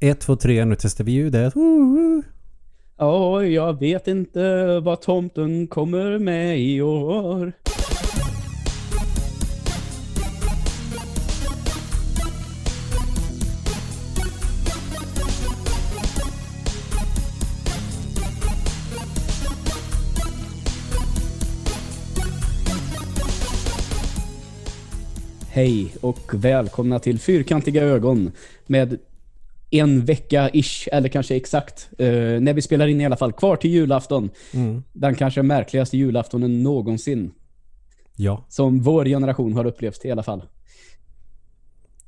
1, 2, 3, nu testar vi ljudet. Ja, oh, jag vet inte vad tomten kommer med i år. Hej och välkomna till Fyrkantiga ögon med en vecka-ish, eller kanske exakt, eh, när vi spelar in i alla fall, kvar till julafton. Mm. Den kanske märkligaste julaftonen någonsin. Ja. Som vår generation har upplevt i alla fall.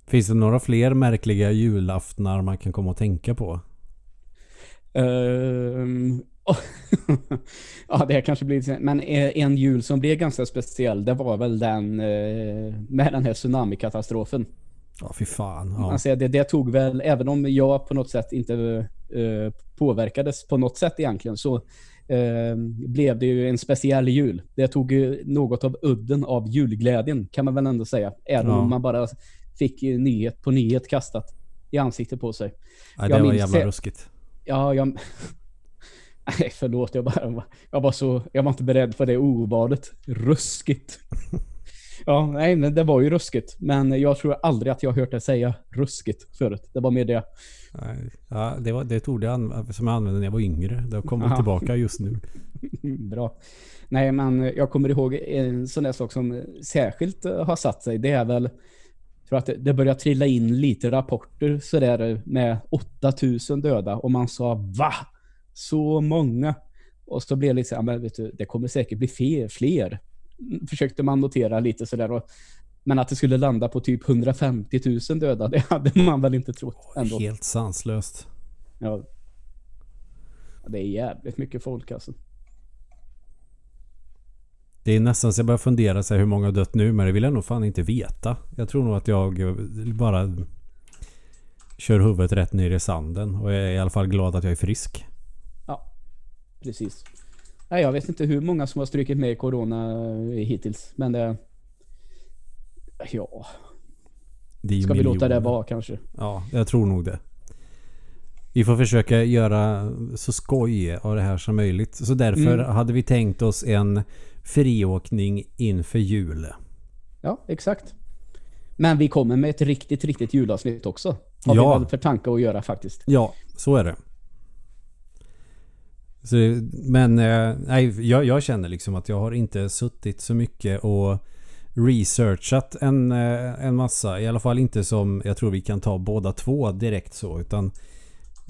Finns det några fler märkliga julaftnar man kan komma att tänka på? Ehm, ja, det här kanske blir... Men eh, en jul som blev ganska speciell, det var väl den med den här tsunamikatastrofen. Ja, fy fan. Ja. Alltså, det, det tog väl, även om jag på något sätt inte eh, påverkades på något sätt egentligen, så eh, blev det ju en speciell jul. Det tog ju något av udden av julglädjen, kan man väl ändå säga. Även Ja. om man bara fick nyhet på nyhet kastat i ansiktet på sig. Nej, jag det var jävla ruskigt. Ja, jag... Nej, förlåt. Jag, bara, jag, var så, jag var inte beredd på det ordet. Ruskigt. Ja, nej, men det var ju ruskigt. Men jag tror aldrig att jag hört dig säga ruskigt förut. Det var mer det. Nej, Ja, det, var, det ett ord jag som jag använde när jag var yngre. Det kommit Aha. tillbaka just nu. Bra. Nej, men jag kommer ihåg en sån där sak som särskilt har satt sig. Det är väl för att det- börjar trilla in lite rapporter sådär med 8000 döda och man sa va? Så många? Och så blev det liksom, ja, men vet du, det kommer säkert bli fler. fler. Försökte man notera lite sådär. Och, men att det skulle landa på typ 150 000 döda, det hade man väl inte trott ändå. Helt sanslöst. Ja. Ja, Det är jävligt mycket folk alltså. Det är nästan så jag börjar fundera så här hur många har dött nu. Men det vill jag nog fan inte veta. Jag tror nog att jag eh, bara kör huvudet rätt ner i sanden. Och jag är i alla fall glad att jag är frisk. Precis. Nej, jag vet inte hur många som har strykit med i corona eh, hittills, men det... Ja, Det ska vi låta det miljoner. vara kanske? Ja, jag tror nog det. Vi får försöka göra så skoj av det här som möjligt. Så därför Mm. hade vi tänkt oss en friåkning inför jul. Ja, exakt. Men vi kommer med ett riktigt, riktigt julavsnitt också. Har Ja. vi väl för tanke att göra faktiskt. Ja, så är det. Så, men eh, nej, jag, jag känner liksom att jag har inte suttit så mycket och researchat en, eh, en massa. I alla fall inte som jag tror vi kan ta båda två direkt så. Utan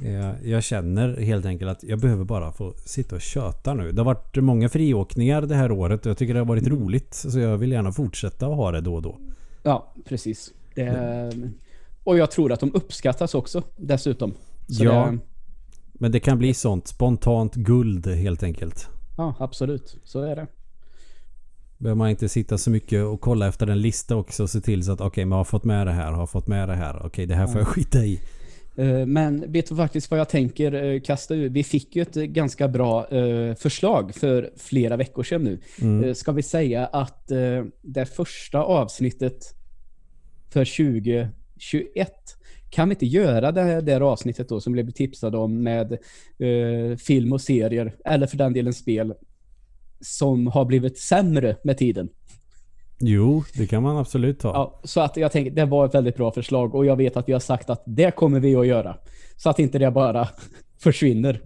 eh, jag känner helt enkelt att jag behöver bara få sitta och köta nu. Det har varit många friåkningar det här året och jag tycker det har varit roligt. Så jag vill gärna fortsätta att ha det då och då. Ja, precis. Det, och jag tror att de uppskattas också dessutom. Så Ja. Det, Men det kan bli sånt spontant guld helt enkelt. ja, absolut. Så är det. Behöver man inte sitta så mycket och kolla efter en lista också och se till så att okej, men jag har fått med det här, har fått med det här. Okej, det här får jag skita i. Eh, Men vet du faktiskt vad jag tänker eh, kasta ur? Vi fick ju ett ganska bra eh, förslag för flera veckor sedan nu. Mm. Ska vi säga att det första avsnittet för 2021 kan vi inte göra det här, det här avsnittet då som blev tipsade om med eh, film och serier, eller för den delen spel, som har blivit sämre med tiden. Jo, det kan man absolut ta. Ja, så att jag tänker, det var ett väldigt bra förslag och jag vet att vi har sagt att det kommer vi att göra. Så att inte det bara försvinner.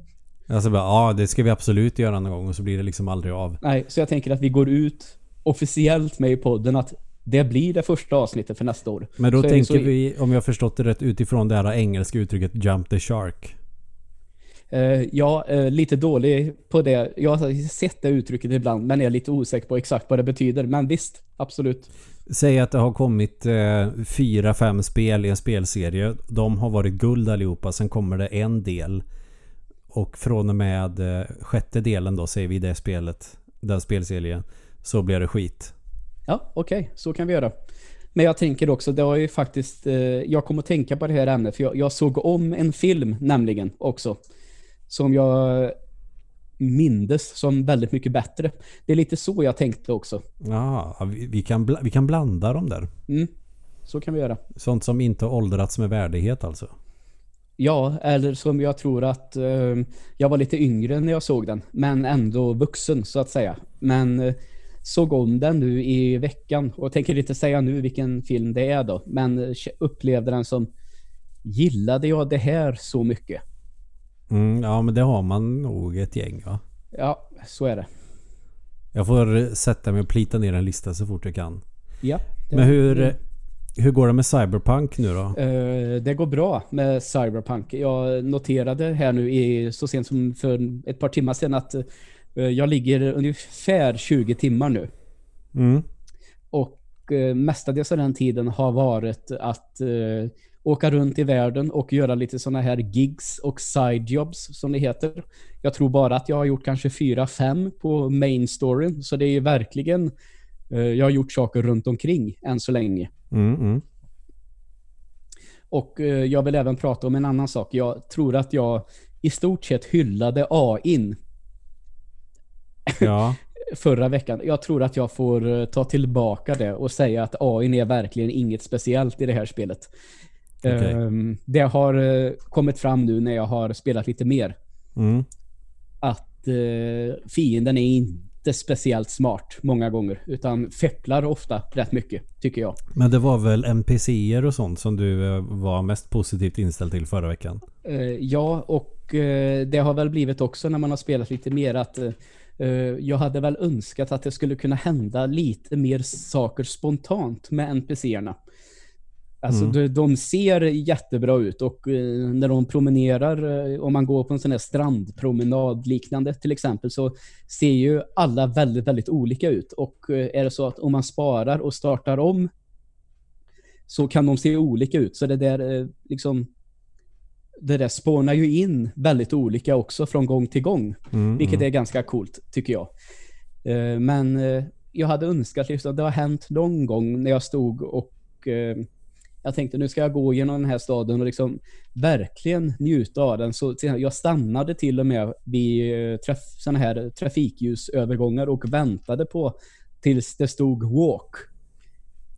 Alltså bara, ja det ska vi absolut göra någon gång och så blir det liksom aldrig av. Nej, så jag tänker att vi går ut officiellt med i podden att det blir det första avsnittet för nästa år. Men då Så tänker så- vi, om jag förstått det rätt, utifrån det här engelska uttrycket 'Jump the Shark'. Eh, jag är lite dålig på det. Jag har sett det uttrycket ibland, men är lite osäker på exakt vad det betyder. Men visst, absolut. Säg att det har kommit eh, fyra, fem spel i en spelserie. De har varit guld allihopa. Sen kommer det en del. Och från och med eh, sjätte delen då, säger vi det spelet, den spelserien, så blir det skit. Ja, okej, så kan vi göra. Men jag tänker också, det har ju faktiskt, eh, jag kommer att tänka på det här ämnet, för jag, jag såg om en film nämligen också. Som jag mindes som väldigt mycket bättre. Det är lite så jag tänkte också. Ja, vi, vi, kan vi kan blanda dem där. Mm, så kan vi göra. Sånt som inte har åldrats med värdighet alltså. Ja, eller som jag tror att eh, jag var lite yngre när jag såg den, men ändå vuxen så att säga. Men eh, såg om den nu i veckan och tänker inte säga nu vilken film det är då, men upplevde den som gillade jag det här så mycket? Mm, ja, men det har man nog ett gäng va? Ja, så är det. Jag får sätta mig och plita ner en lista så fort jag kan. Ja. Det, Men hur, hur går det med Cyberpunk nu då? Eh, det går bra med Cyberpunk. Jag noterade här nu i, så sent som för ett par timmar sedan att jag ligger ungefär 20 timmar nu. Mm. Och eh, mestadels av den tiden har varit att eh, åka runt i världen och göra lite sådana här gigs och sidejobs som det heter. Jag tror bara att jag har gjort kanske fyra, fem på main storyn. Så det är verkligen, eh, jag har gjort saker runt omkring än så länge. Mm, mm. Och eh, jag vill även prata om en annan sak. Jag tror att jag i stort sett hyllade AIn Ja. förra veckan. Jag tror att jag får eh, ta tillbaka det och säga att AI är verkligen inget speciellt i det här spelet. Okej. Ehm, Det har eh, kommit fram nu när jag har spelat lite mer. Mm. Att eh, fienden är inte speciellt smart många gånger. Utan fepplar ofta rätt mycket, tycker jag. Men det var väl NPCer och sånt som du var mest positivt inställd till förra veckan? Ja, och det har väl blivit också när man har spelat lite mer att jag hade väl önskat att det skulle kunna hända lite mer saker spontant med NPCerna. Alltså Mm. de, de ser jättebra ut och eh, när de promenerar, eh, om man går på en sån här strandpromenad liknande till exempel, så ser ju alla väldigt, väldigt olika ut. Och eh, är det så att om man sparar och startar om så kan de se olika ut. Så det där eh, liksom det där spånar ju in väldigt olika också från gång till gång. Mm, Vilket mm. är ganska coolt, tycker jag. Eh, Men eh, jag hade önskat liksom, att det har hänt någon gång när jag stod och eh, jag tänkte nu ska jag gå genom den här staden och liksom verkligen njuta av den. Så jag stannade till och med vid eh, träff, såna här trafikljusövergångar och väntade på tills det stod walk.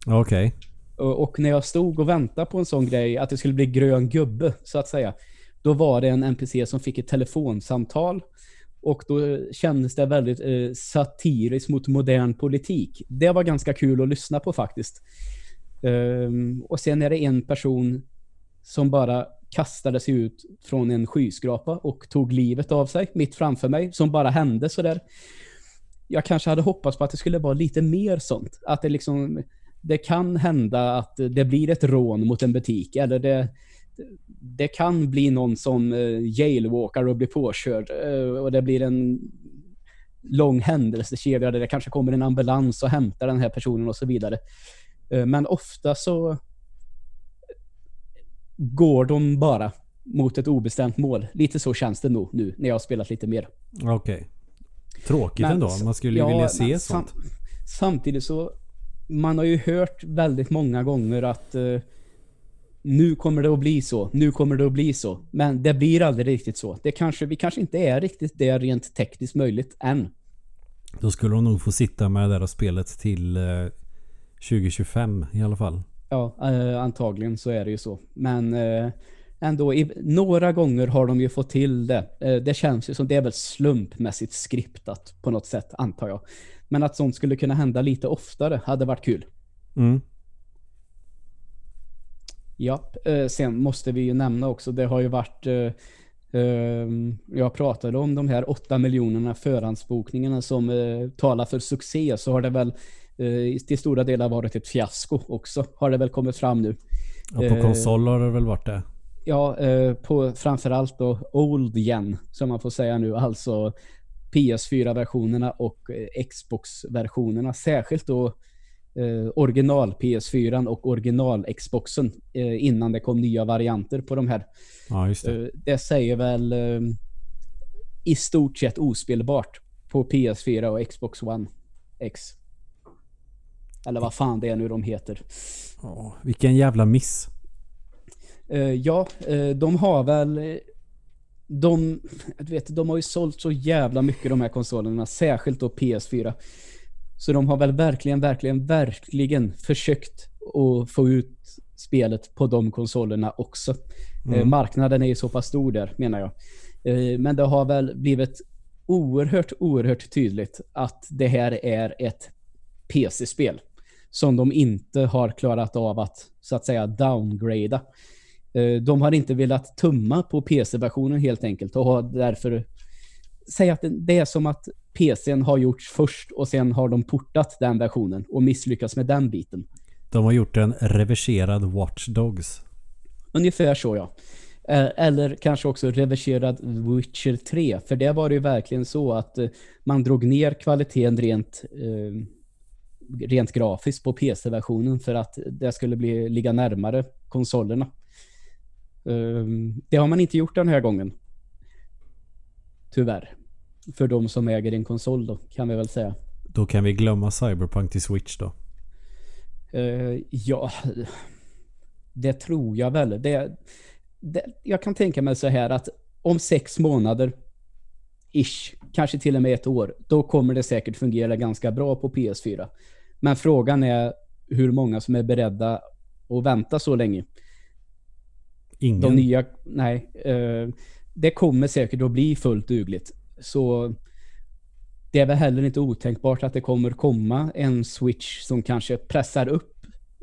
Okej. Och och när jag stod och väntade på en sån grej, att det skulle bli grön gubbe, så att säga. Då var det en NPC som fick ett telefonsamtal. Och då kändes det väldigt eh, satiriskt mot modern politik. Det var ganska kul att lyssna på faktiskt. Um, och sen är det en person som bara kastade sig ut från en skyskrapa och tog livet av sig mitt framför mig, som bara hände sådär. Jag kanske hade hoppats på att det skulle vara lite mer sånt. Att det liksom det kan hända att det blir ett rån mot en butik eller det, det kan bli någon som eh, jailwalkar och blir påkörd eh, och det blir en lång händelsekedja där det kanske kommer en ambulans och hämtar den här personen och så vidare. Eh, Men ofta så går de bara mot ett obestämt mål. Lite så känns det nog nu när jag har spelat lite mer. Okej. Tråkigt Men ändå. Man skulle ju ja, vilja se sånt. sam- samtidigt så, man har ju hört väldigt många gånger att eh, nu kommer det att bli så, nu kommer det att bli så. Men det blir aldrig riktigt så. Det kanske, vi kanske inte är riktigt det rent tekniskt möjligt än. Då skulle hon nog få sitta med det där spelet till eh, 2025 i alla fall. Ja, eh, antagligen så är det ju så. Men eh, ändå, i, några gånger har de ju fått till det. Eh, det känns ju som det är väl slumpmässigt skriptat på något sätt, antar jag. Men att sånt skulle kunna hända lite oftare hade varit kul. Mm. Ja, eh, sen måste vi ju nämna också, det har ju varit eh, eh, jag pratade om de här 8 miljonerna förhandsbokningarna som talar för succé så har det väl till stora delar varit ett fiasko också, har det väl kommit fram nu. Ja, på konsol har det väl varit det. Ja, på framförallt då Old Gen, som man får säga nu, alltså PS4-versionerna och eh, Xbox-versionerna. Särskilt då eh, original PS4 och original Xboxen eh, innan det kom nya varianter på de här. Ja, just det. Eh, det säger väl eh, i stort sett ospelbart på PS4 och Xbox One X. Eller vad fan det är nu de heter. Åh, vilken jävla miss. Eh, ja, eh, de har väl... eh, De, du vet, de har ju sålt så jävla mycket de här konsolerna, särskilt då PS4. Så de har väl verkligen, verkligen, verkligen försökt att få ut spelet på de konsolerna också. Mm. Marknaden är ju så pass stor där, menar jag. Men det har väl blivit oerhört, oerhört tydligt att det här är ett PC-spel som de inte har klarat av att så att säga downgrada. De har inte velat tumma på PC-versionen helt enkelt och har därför säg att det är som att PCn har gjorts först och sen har de portat den versionen och misslyckats med den biten. De har gjort en reverserad Watch Dogs. Ungefär så ja. Eh, eller kanske också reverserad Witcher 3. För det var det ju verkligen så att eh, man drog ner kvaliteten rent, eh, rent grafiskt på PC-versionen för att det skulle bli, ligga närmare konsolerna. Det har man inte gjort den här gången. Tyvärr. För de som äger en konsol då, kan vi väl säga. Då kan vi glömma Cyberpunk till Switch då? Uh, ja, det tror jag väl. Det, det, jag kan tänka mig så här att om sex månader, ish, kanske till och med ett år, då kommer det säkert fungera ganska bra på PS4. Men frågan är hur många som är beredda att vänta så länge. Ingen? De nya, nej. Uh, det kommer säkert att bli fullt dugligt. Så det är väl heller inte otänkbart att det kommer komma en switch som kanske pressar upp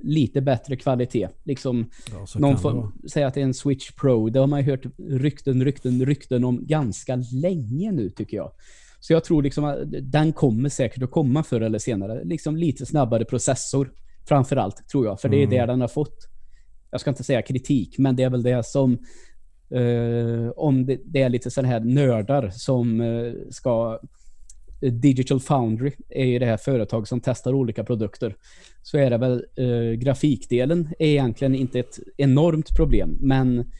lite bättre kvalitet. Liksom ja, någon får säga att det är en Switch Pro. Det har man ju hört rykten, rykten, rykten om ganska länge nu tycker jag. Så jag tror liksom att den kommer säkert att komma förr eller senare. Liksom lite snabbare processor framförallt tror jag. För det är mm. det den har fått. Jag ska inte säga kritik, men det är väl det som Uh, om det, det, är lite sådana här nördar som uh, ska... Uh, Digital Foundry är ju det här företag som testar olika produkter. Så är det väl grafikdelen är egentligen inte ett enormt problem. Men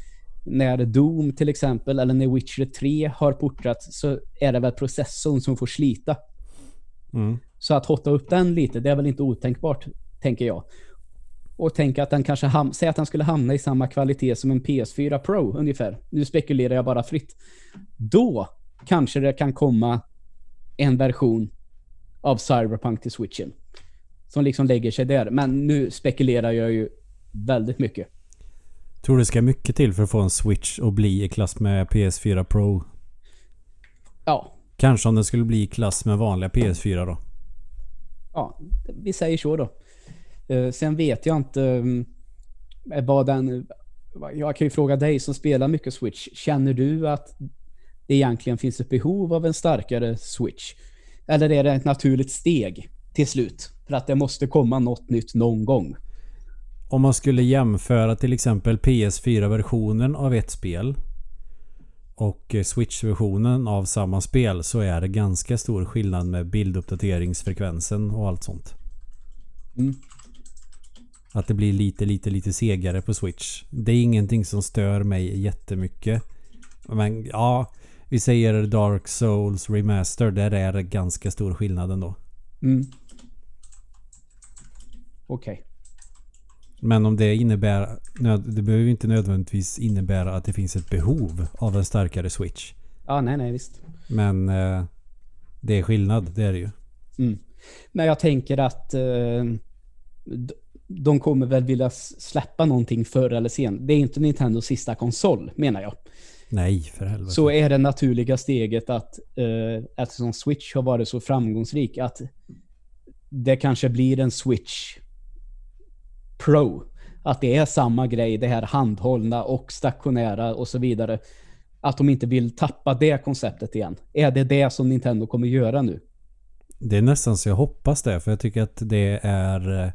när Doom till exempel eller när Witcher 3 har portat så är det väl processorn som får slita. Mm. Så att hotta upp den lite, det är väl inte otänkbart, tänker jag och tänka att den kanske ham säg att den skulle hamna i samma kvalitet som en PS4 Pro ungefär. Nu spekulerar jag bara fritt. Då kanske det kan komma en version av Cyberpunk till Switchen. Som liksom lägger sig där. Men nu spekulerar jag ju väldigt mycket. Tror det ska mycket till för att få en Switch och bli i klass med PS4 Pro? Ja. Kanske om den skulle bli i klass med vanliga PS4 då? Ja, vi säger så då. Eh, sen vet jag inte um, vad den... Jag kan ju fråga dig som spelar mycket Switch. Känner du att det egentligen finns ett behov av en starkare Switch? Eller är det ett naturligt steg till slut? För att det måste komma något nytt någon gång. Om man skulle jämföra till exempel PS4-versionen av ett spel och Switch-versionen av samma spel så är det ganska stor skillnad med bilduppdateringsfrekvensen och allt sånt. Mm. Att det blir lite, lite, lite segare på Switch. Det är ingenting som stör mig jättemycket. Men ja, vi säger Dark Souls Remaster. Där är det ganska stor skillnad ändå. Mm. Okej. Okay. Men om det innebär... Det behöver inte nödvändigtvis innebära att det finns ett behov av en starkare Switch. Ja, nej, nej, visst. Men eh, det är skillnad, det är det ju. Mm. Men jag tänker att eh, de kommer väl vilja släppa någonting förr eller sen. Det är inte Nintendos sista konsol, menar jag. Nej, för helvete. Så är det naturliga steget att eh, eftersom Switch har varit så framgångsrik att det kanske blir en Switch Pro. Att det är samma grej, det här handhållna och stationära och så vidare. Att de inte vill tappa det konceptet igen. Är det det som Nintendo kommer göra nu? Det är nästan så jag hoppas det, för jag tycker att det är eh,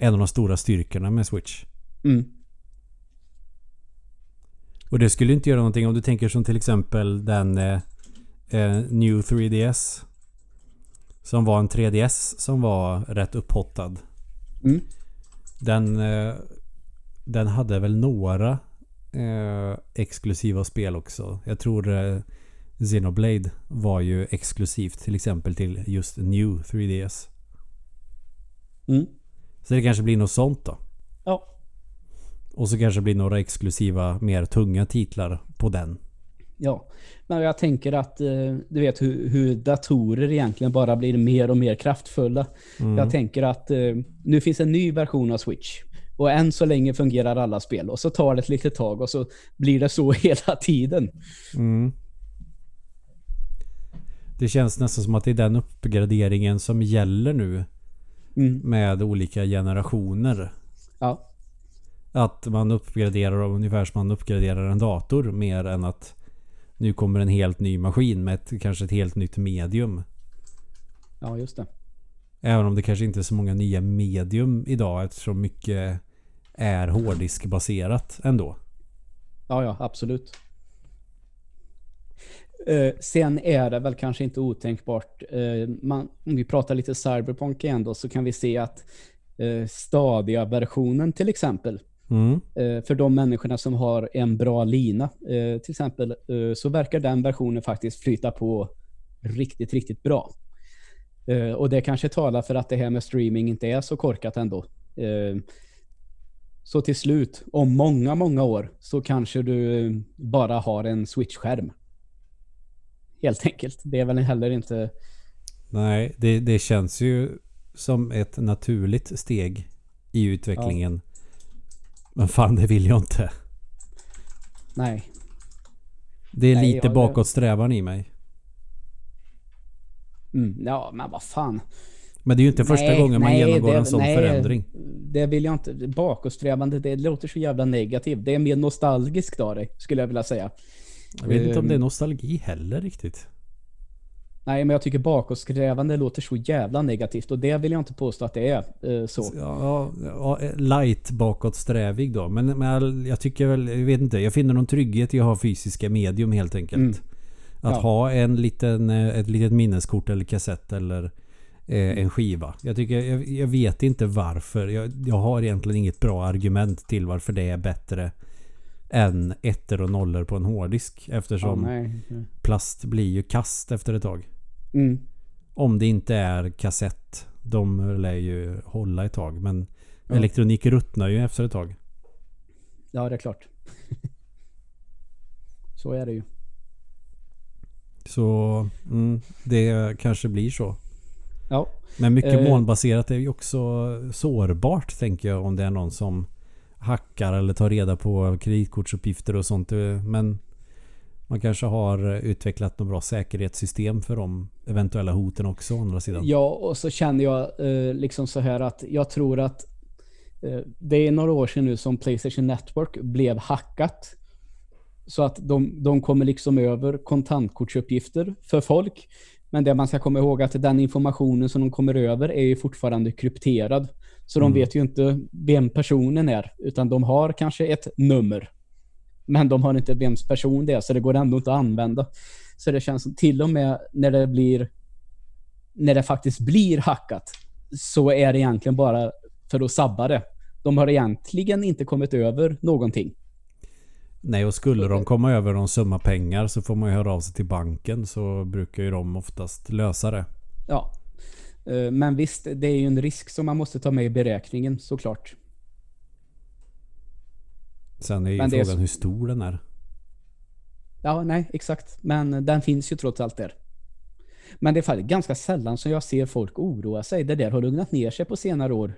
en av de stora styrkorna med Switch. Mm. Och det skulle inte göra någonting om du tänker som till exempel den eh, eh New 3DS. Som var en 3DS som var rätt upphottad. Mm. Den, eh, den hade väl några eh, exklusiva spel också. Jag tror eh, Xenoblade var ju exklusivt till exempel till just New 3DS. Mm. Så det kanske blir något sånt då. Ja. Och så kanske det blir några exklusiva, mer tunga titlar på den. Ja, men jag tänker att eh, du vet hur, hur datorer egentligen bara blir mer och mer kraftfulla. Mm. Jag tänker att eh, nu finns en ny version av Switch. Och än så länge fungerar alla spel. Och så tar det ett litet tag och så blir det så hela tiden. Mm. Det känns nästan som att det är den uppgraderingen som gäller nu. Mm. Med olika generationer. Ja. Att man uppgraderar ungefär som man uppgraderar en dator mer än att nu kommer en helt ny maskin med ett, kanske ett helt nytt medium. Ja, just det. Även om det kanske inte är så många nya medium idag eftersom mycket är hårddiskbaserat ändå. Ja, ja, absolut. Eh, sen är det väl kanske inte otänkbart, eh, man, om vi pratar lite Cyberpunk igen då, så kan vi se att eh, Stadia-versionen till exempel, Mm. eh, för de människorna som har en bra lina, eh, till exempel, eh, så verkar den versionen faktiskt flyta på riktigt, riktigt bra. Eh, och det kanske talar för att det här med streaming inte är så korkat ändå. Så till slut, om många, många år, så kanske du bara har en switch-skärm. Helt enkelt. Det är väl heller inte... Nej, det, det känns ju som ett naturligt steg i utvecklingen. Men fan, det vill jag inte. Nej. Det är Nej, lite ja, det- bakåtsträvan i mig. Mm, ja, men vad fan. Men det är ju inte första Nej, gången man nej, genomgår det- en sån nej, förändring. Det vill jag inte. Bakåtsträvande, det låter så jävla negativt. Det är mer nostalgiskt av dig, skulle jag vilja säga. Jag vet inte om det är Ehm. nostalgi heller riktigt. Nej, men jag tycker bakåtsträvande låter så jävla negativt och det vill jag inte påstå att det är eh, så. Ja, ja, light bakåtsträvig då. Men, men jag tycker väl, jag vet inte. Jag finner någon trygghet i att ha fysiska medium helt enkelt. Mm. Att Ja. ha en liten, eh, ett litet minneskort eller kassett eller eh, en skiva. Jag, tycker, jag, jag vet inte varför. Jag, jag har egentligen inget bra argument till varför det är bättre än ettor och nollor på en hårddisk. Eftersom nej. plast blir ju kast efter ett tag. Mm. Om det inte är kassett. De lär ju hålla ett tag. Men Ja. elektronik ruttnar ju efter ett tag. Ja, det är klart. så är det ju. Så mm, det kanske blir så. Ja, Men mycket Eh. molnbaserat är ju också sårbart tänker jag om det är någon som hackar eller tar reda på kreditkortsuppgifter och sånt. Men man kanske har utvecklat något bra säkerhetssystem för de eventuella hoten också å andra sidan. Ja, och så känner jag eh, liksom så här att jag tror att eh, det är några år sedan nu som Playstation Network blev hackat. Så att de, de kommer liksom över kontantkortsuppgifter för folk. Men det man ska komma ihåg är att den informationen som de kommer över är ju fortfarande krypterad. Så de Mm. vet ju inte vem personen är, utan de har kanske ett nummer. Men de har inte vems person det är, så det går ändå inte att använda. Så det känns som till och med när det blir när det faktiskt blir hackat så är det egentligen bara för att sabba det. De har egentligen inte kommit över någonting. Nej och skulle de komma över någon summa pengar så får man ju höra av sig till banken så brukar ju de oftast lösa det. Ja. Eh, Men visst, det är ju en risk som man måste ta med i beräkningen såklart. Sen är ju Men är frågan så- hur stor den är. Ja, nej, exakt. Men den finns ju trots allt där. Men det är faktiskt ganska sällan som jag ser folk oroa sig. Det där har lugnat ner sig på senare år.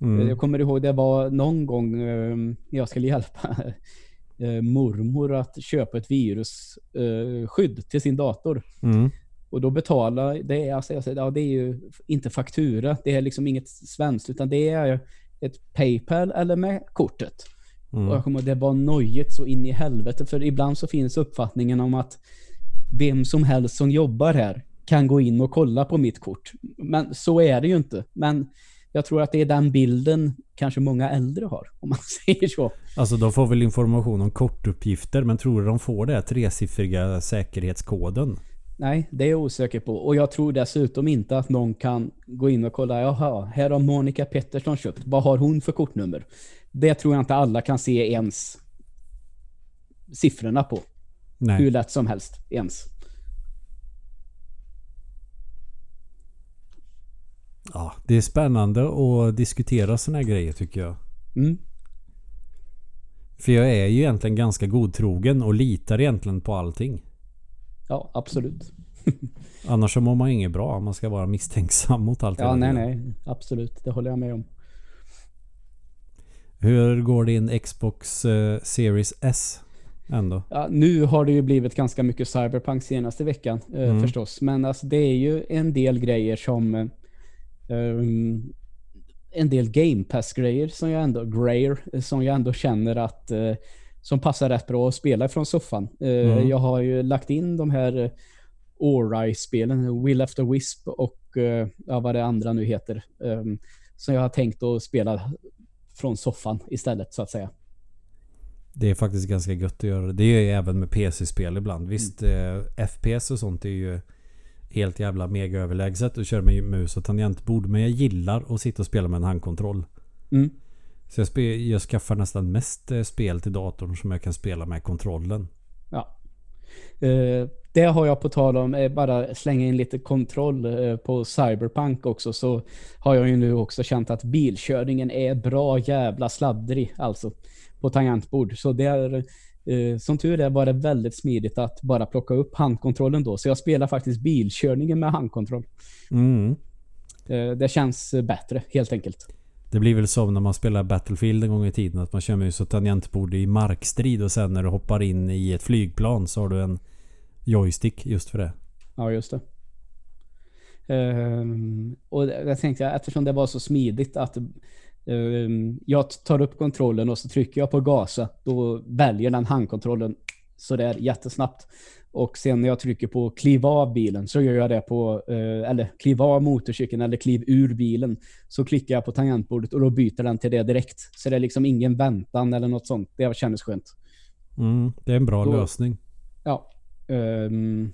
Mm. Jag kommer ihåg det var någon gång eh, jag skulle hjälpa eh, mormor att köpa ett virusskydd till sin dator. Mm. Och då betala, det är, alltså, jag säger, ja, det är ju inte faktura, det är liksom inget svenskt, utan det är ett Paypal eller med kortet. Och Mm. jag kommer det var nojigt så in i helvete, för ibland så finns uppfattningen om att vem som helst som jobbar här kan gå in och kolla på mitt kort. Men så är det ju inte. Men jag tror att det är den bilden kanske många äldre har, om man säger så. Alltså de får väl information om kortuppgifter men tror du de får det här tresiffriga säkerhetskoden? Nej, det är jag osäker på. Och jag tror dessutom inte att någon kan gå in och kolla, jaha, här har Monica Pettersson köpt. Vad har hon för kortnummer? Det tror jag inte alla kan se ens siffrorna på. Nej. Hur lätt som helst ens. Ja, det är spännande att diskutera såna här grejer tycker jag. Mm. För jag är ju egentligen ganska godtrogen och litar egentligen på allting. Ja, absolut. Annars så mår man inget bra man ska vara misstänksam mot allt. Ja, nej, nej. Absolut. Det håller jag med om. Hur går din Xbox eh, Series S ändå? Ja, nu har det ju blivit ganska mycket Cyberpunk senaste veckan eh, Mm. förstås. Men alltså, det är ju en del grejer som... eh, ehm, en del Game Pass-grejer som jag ändå... Eh, som jag ändå känner att... eh, som passar rätt bra att spela från soffan. Eh, Mm. Jag har ju lagt in de här Ori-spelen, Will After Wisp och eh, ja, vad det andra nu heter. Um, som jag har tänkt att spela från soffan istället så att säga. Det är faktiskt ganska gött att göra det. Är ju även med PC-spel ibland. Visst, Mm. eh, FPS och sånt är ju helt jävla mega överlägset att köra med mus och tangentbord. Men jag gillar att sitta och spela med en handkontroll. Mm. Så jag, spe, jag skaffar nästan mest eh, spel till datorn som jag kan spela med kontrollen. Ja. Eh, det har jag på tal om, eh, bara slänga in lite kontroll eh, på Cyberpunk också, så har jag ju nu också känt att bilkörningen är bra jävla sladdrig, alltså, på tangentbord. Så det är, som tur är var det väldigt smidigt att bara plocka upp handkontrollen då. Så jag spelar faktiskt bilkörningen med handkontroll. Mm. Det känns bättre, helt enkelt. Det blir väl som när man spelar Battlefield en gång i tiden. Att man kör mus och tangentbord i markstrid och sen när du hoppar in i ett flygplan så har du en joystick just för det. Ja, just det. Um, och det- jag tänkte, eftersom det var så smidigt att um, jag tar upp kontrollen och så trycker jag på gasa, då väljer den handkontrollen sådär jättesnabbt. Och sen när jag trycker på kliv av bilen så gör jag det på, eh, eller kliv av motorcykeln eller kliv ur bilen. Så klickar jag på tangentbordet och då byter den till det direkt. Så det är liksom ingen väntan eller något sånt. Det kändes skönt. Mm, det är en bra Då- lösning. Ja. ehm,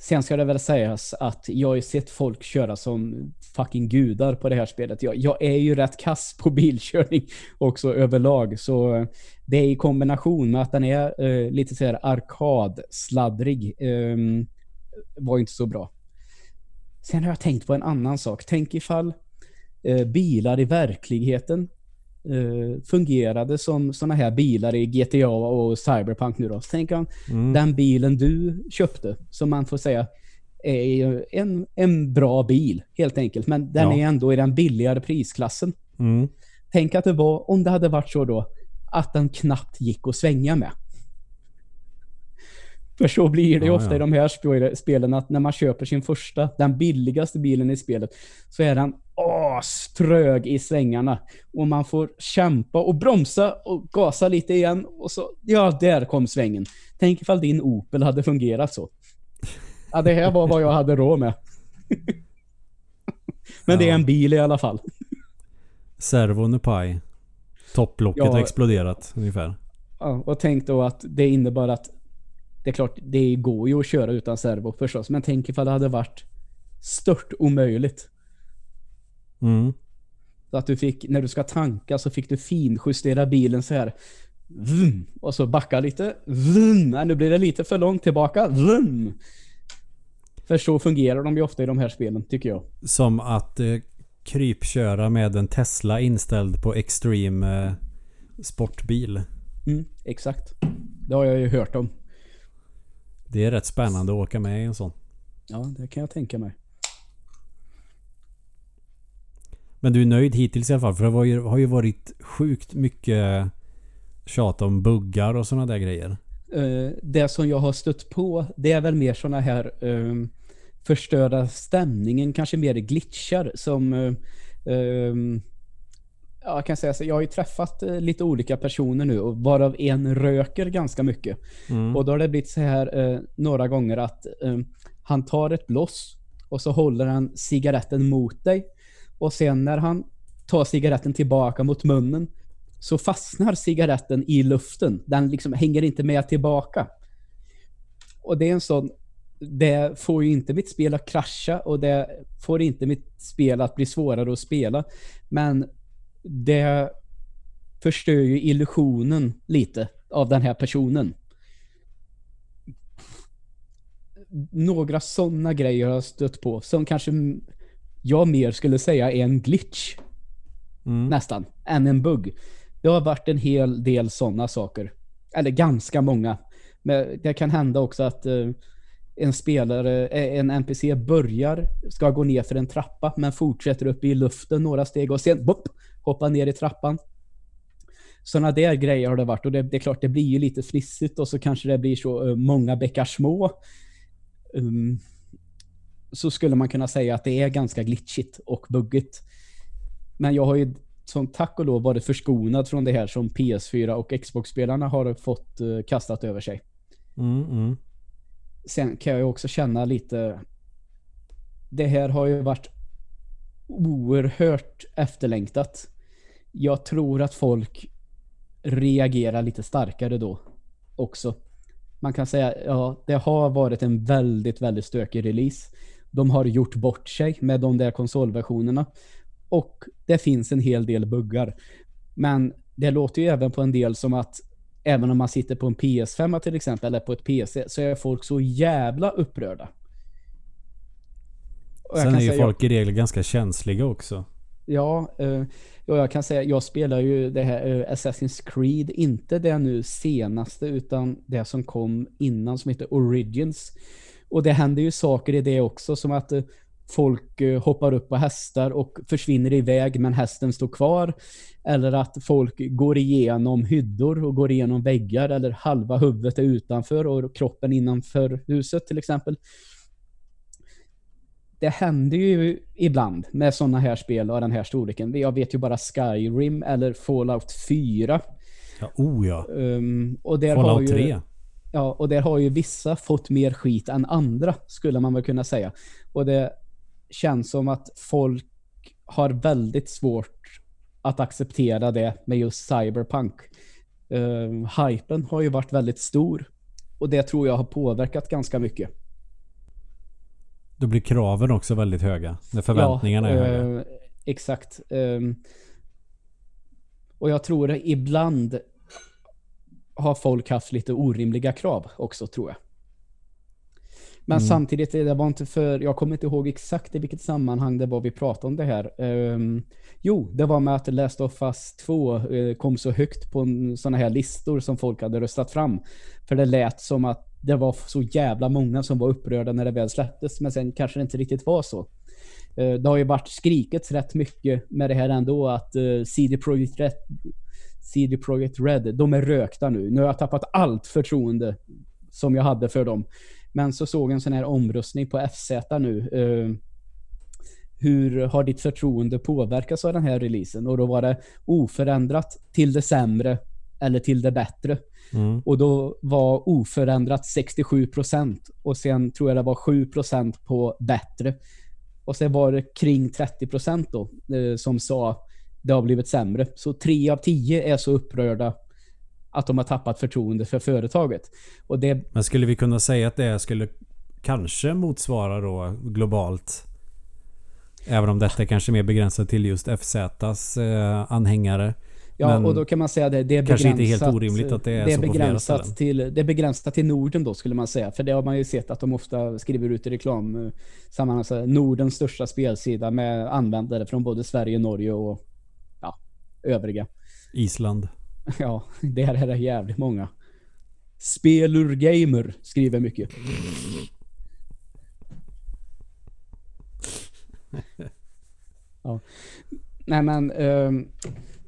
sen ska det väl sägas att jag har ju sett folk köra som fucking gudar på det här spelet. Jag, jag är ju rätt kass på bilkörning också överlag. Så det är i kombination med att den är eh, lite så här arkadsladdrig. Um, ehm, var inte så bra. Sen har jag tänkt på en annan sak. Tänk ifall eh, bilar i verkligheten eh, fungerade som såna här bilar i GTA och Cyberpunk nu då. Så tänk om Mm. den bilen du köpte, som man får säga är ju en, en bra bil helt enkelt. Men den Ja. är ändå i den billigare prisklassen. Mm. Tänk att det var, om det hade varit så då, att den knappt gick att svänga med. För så blir det Ja, ofta ja. i de här sp- spelen att när man köper sin första, den billigaste bilen i spelet, så är den aströg i svängarna. Och man får kämpa och bromsa och gasa lite igen och så, ja, där kom svängen. Tänk ifall din Opel hade fungerat så. Ja, det här var vad jag hade råd med. Men det är en bil i alla fall. Servon är paj. Topplocket Ja. har exploderat ungefär. Ja, och tänk då att det innebar att det är klart, det går ju att köra utan servo förstås, men tänk ifall det hade varit stört omöjligt. Mm. Så att du fick, när du ska tanka så fick du finjustera bilen så här. Vum, och så backa lite. Vum, nej, nu blir det lite för långt tillbaka. Vum. För så fungerar de ju ofta i de här spelen, tycker jag. Som att eh, krypköra med en Tesla inställd på extreme eh, sportbil. Mm, exakt. Det har jag ju hört om. Det är rätt spännande att åka med i en sån. Ja, det kan jag tänka mig. Men du är nöjd hittills i alla fall? För det var ju, har ju varit sjukt mycket tjat om buggar och sådana där grejer. Eh, det som jag har stött på, det är väl mer såna här um, förstörda stämningen, kanske mer glitchar som um, ja, jag kan säga så, jag har ju träffat eh, lite olika personer nu och varav en röker ganska mycket. Mm. Och då har det blivit så här eh, några gånger att eh, han tar ett bloss och så håller han cigaretten mot dig. Och sen när han tar cigaretten tillbaka mot munnen så fastnar cigaretten i luften. Den liksom hänger inte med tillbaka. Och det är en sån... Det får ju inte mitt spel att krascha och det får inte mitt spel att bli svårare att spela. Men det förstör ju illusionen lite av den här personen. Några sådana grejer har jag stött på som kanske jag mer skulle säga är en glitch Mm. nästan, än en bugg. Det har varit en hel del sådana saker. Eller ganska många. Men det kan hända också att eh, en spelare, eh, en NPC börjar, ska gå ner för en trappa, men fortsätter upp i luften några steg och sen bopp, hoppar ner i trappan. sådana där grejer har det varit och det, det, är klart det blir ju lite flissigt och så kanske det blir så uh, många bäckar små. Um, så skulle man kunna säga att det är ganska glitchigt och buggigt. Men jag har ju som tack och lov varit förskonad från det här som PS4 och Xbox-spelarna har fått uh, kastat över sig. Mm, mm. Sen kan jag ju också känna lite det här har ju varit oerhört efterlängtat. Jag tror att folk reagerar lite starkare då också. Man kan säga, ja, det har varit en väldigt, väldigt stökig release. De har gjort bort sig med de där konsolversionerna. Och det finns en hel del buggar. Men det låter ju även på en del som att även om man sitter på en PS5 till exempel, eller på ett PC, så är folk så jävla upprörda. Sen är ju folk jag, i regel ganska känsliga också. Ja, uh, jag kan säga jag spelar ju det här uh, Assassin's Creed, inte det nu senaste utan det som kom innan som heter Origins. Och det händer ju saker i det också som att uh, folk hoppar upp på hästar och försvinner iväg men hästen står kvar. Eller att folk går igenom hyddor och går igenom väggar eller halva huvudet är utanför och kroppen innanför huset till exempel det händer ju ibland med sådana här spel av den här storleken. Jag vet ju bara Skyrim eller Fallout 4. Ja, oh ja. Um, och där Fallout har ju, 3. Ja, och där har ju vissa fått mer skit än andra, skulle man väl kunna säga. Och det känns som att folk har väldigt svårt att acceptera det med just Cyberpunk. Um, hypen har ju varit väldigt stor. Och det tror jag har påverkat ganska mycket. Då blir kraven också väldigt höga. När förväntningarna ja, är höga. Eh, exakt. Um, och jag tror ibland har folk haft lite orimliga krav också tror jag. Men mm. samtidigt, det var inte för, jag kommer inte ihåg exakt i vilket sammanhang det var vi pratade om det här. Um, jo, det var med att Last of Us 2 uh, kom så högt på sådana här listor som folk hade röstat fram. För det lät som att det var så jävla många som var upprörda när det väl släpptes, men sen kanske det inte riktigt var så. Eh, det har ju varit skrikets rätt mycket med det här ändå att eh, CD Projekt Red, CD Projekt Red, de är rökta nu. Nu har jag tappat allt förtroende som jag hade för dem. Men så såg jag en sån här omröstning på FZ nu. Eh, hur har ditt förtroende påverkats av den här releasen? Och då var det oförändrat till det sämre eller till det bättre. Mm. Och då var oförändrat 67% och sen tror jag det var 7% på bättre. Och sen var det kring 30% då eh, som sa det har blivit sämre. Så 3 av 10 är så upprörda att de har tappat förtroende för företaget. Och det... Men skulle vi kunna säga att det skulle kanske motsvara då globalt Även om detta är kanske mer begränsat till just FZs eh, anhängare. Ja, men och då kan man säga det, det är kanske inte helt orimligt att det är, det är så begränsat på till Det är begränsat till Norden då skulle man säga. För det har man ju sett att de ofta skriver ut i reklam sammanhang. Nordens största spelsida med användare från både Sverige, Norge och övriga. Island. Ja, det här är det jävligt många. Spelur Gamer skriver mycket. Ja. Nej men um,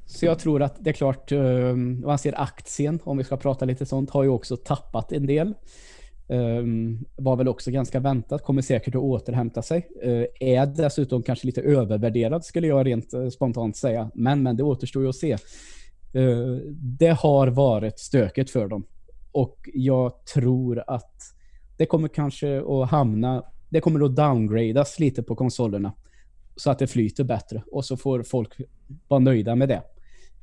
så jag tror att det är klart, um, man ser aktien, om vi ska prata lite sånt, har ju också tappat en del. Um, var väl också ganska väntat, kommer säkert att återhämta sig. Uh, är dessutom kanske lite övervärderad skulle jag rent uh, spontant säga. Men, men det återstår ju att se. Uh, det har varit stöket för dem. Och jag tror att det kommer kanske att hamna, det kommer att downgradas lite på konsolerna. Så att det flyter bättre och så får folk vara nöjda med det.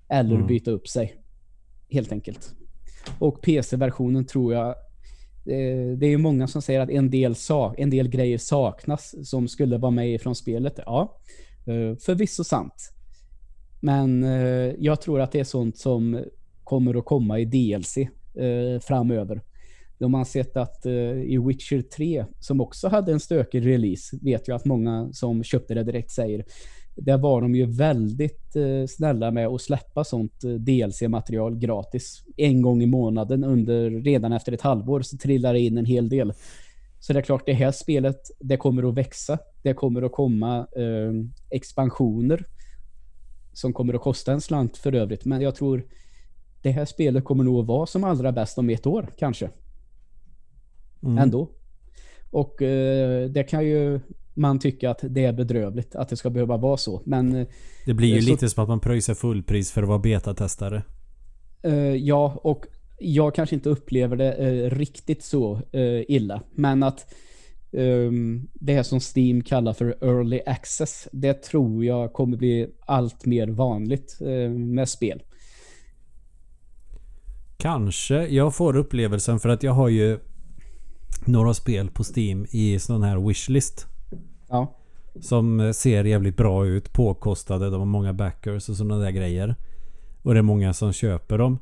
Eller mm. byta upp sig. Helt enkelt. Och PC-versionen tror jag eh, Eh, det är ju många som säger att en del, sak, en del grejer saknas som skulle vara med från spelet. Ja, eh, förvisso sant. Men eh, jag tror att det är sånt som kommer att komma i DLC framöver. De har sett att i Witcher 3, som också hade en stökig release, vet jag att många som köpte det direkt säger där var de ju väldigt eh, snälla med att släppa sånt eh, DLC-material gratis. En gång i månaden under, redan efter ett halvår så trillar det in en hel del. Så det är klart, det här spelet, det kommer att växa. Det kommer att komma eh, expansioner som kommer att kosta en slant för övrigt. Men jag tror det här spelet kommer nog att vara som allra bäst om ett år kanske. Mm. Ändå. Och eh, det kan ju man tycka att det är bedrövligt att det ska behöva vara så. Men eh, Det blir ju så- lite som att man pröjsar fullpris för att vara betatestare. eh, ja, och jag kanske inte upplever det eh, riktigt så eh, illa. Men att ehm, det här som Steam kallar för early access, det tror jag kommer bli allt mer vanligt eh, med spel. Kanske. Jag får upplevelsen för att jag har ju några spel på Steam i sån här wishlist. Ja, Som ser jävligt bra ut. Påkostade. De har många backers och sådana där grejer. Och det är många som köper dem.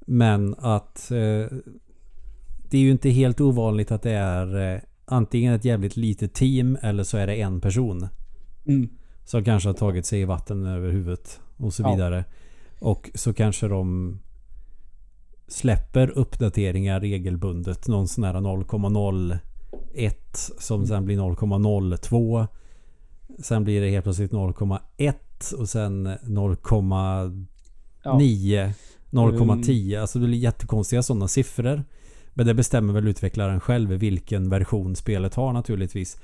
Men att eh, det är ju inte helt ovanligt att det är eh, antingen ett jävligt litet team eller så är det en person. mm, Som kanske har tagit sig i vatten över huvudet och så Ja. vidare. Och så kanske de släpper uppdateringar regelbundet. Någon sån här 0,01 som sen blir 0,02. Sen blir det helt plötsligt 0,1 och sen 0,9. ja, 0,10. Alltså det blir jättekonstiga sådana siffror. Men det bestämmer väl utvecklaren själv vilken version spelet har naturligtvis.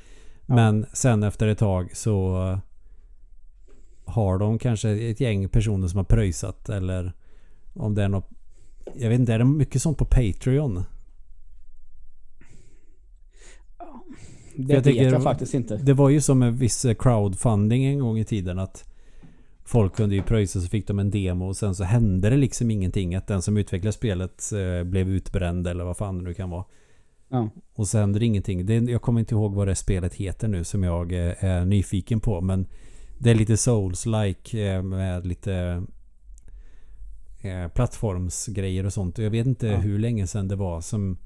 Ja. Men sen efter ett tag så har de kanske ett gäng personer som har pröjsat eller om det är något jag vet inte, är det mycket sånt på Patreon? Det jag vet tänker- jag faktiskt inte. Det var ju som en viss crowdfunding en gång i tiden att Folk kunde ju pröjsa så fick de en demo och sen så hände det liksom ingenting. Att den som utvecklade spelet eh, blev utbränd eller vad fan det nu kan vara. Ja, Och så händer det ingenting. Det, jag kommer inte ihåg vad det spelet heter nu som jag eh, är nyfiken på. Men det är lite Souls-like eh, med lite eh, plattformsgrejer och sånt. Och jag vet inte Ja. hur länge sedan det var som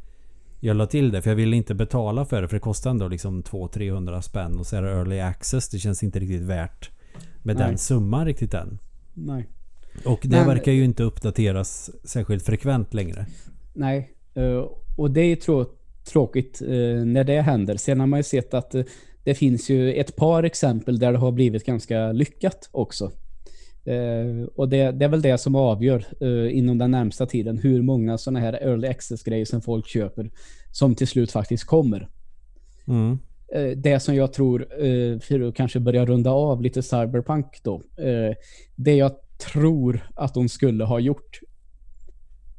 jag la till det. För jag ville inte betala för det. För det kostar ändå liksom 200-300 spänn. Och så är det early access. Det känns inte riktigt värt med Nej. den summan riktigt än. nej. Och det Men- verkar ju inte uppdateras särskilt frekvent längre. Nej, eh, och det är trå tråkigt eh, när det händer. Sen har man ju sett att eh, det finns ju ett par exempel där det har blivit ganska lyckat också. Eh, Och det, det är väl det som avgör eh, inom den närmsta tiden hur många sådana här early access-grejer som folk köper som till slut faktiskt kommer. Mm. Eh, det som jag tror, eh, för att kanske börja runda av lite cyberpunk då. eh, det jag tror att de skulle ha gjort,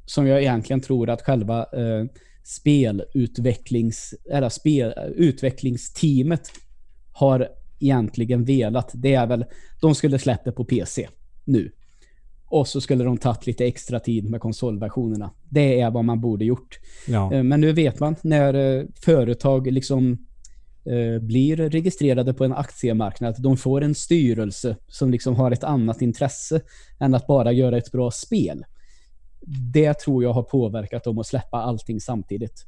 som jag egentligen tror att själva eh, spelutvecklings, eller spel, utvecklingsteamet har egentligen velat, det är väl, de skulle släppa på PC nu. Och så skulle de tagit lite extra tid med konsolversionerna. Det är vad man borde gjort. Ja. Eh, Men nu vet man när eh, företag liksom eh, blir registrerade på en aktiemarknad. De får en styrelse som liksom har ett annat intresse än att bara göra ett bra spel. Det tror jag har påverkat dem att släppa allting samtidigt.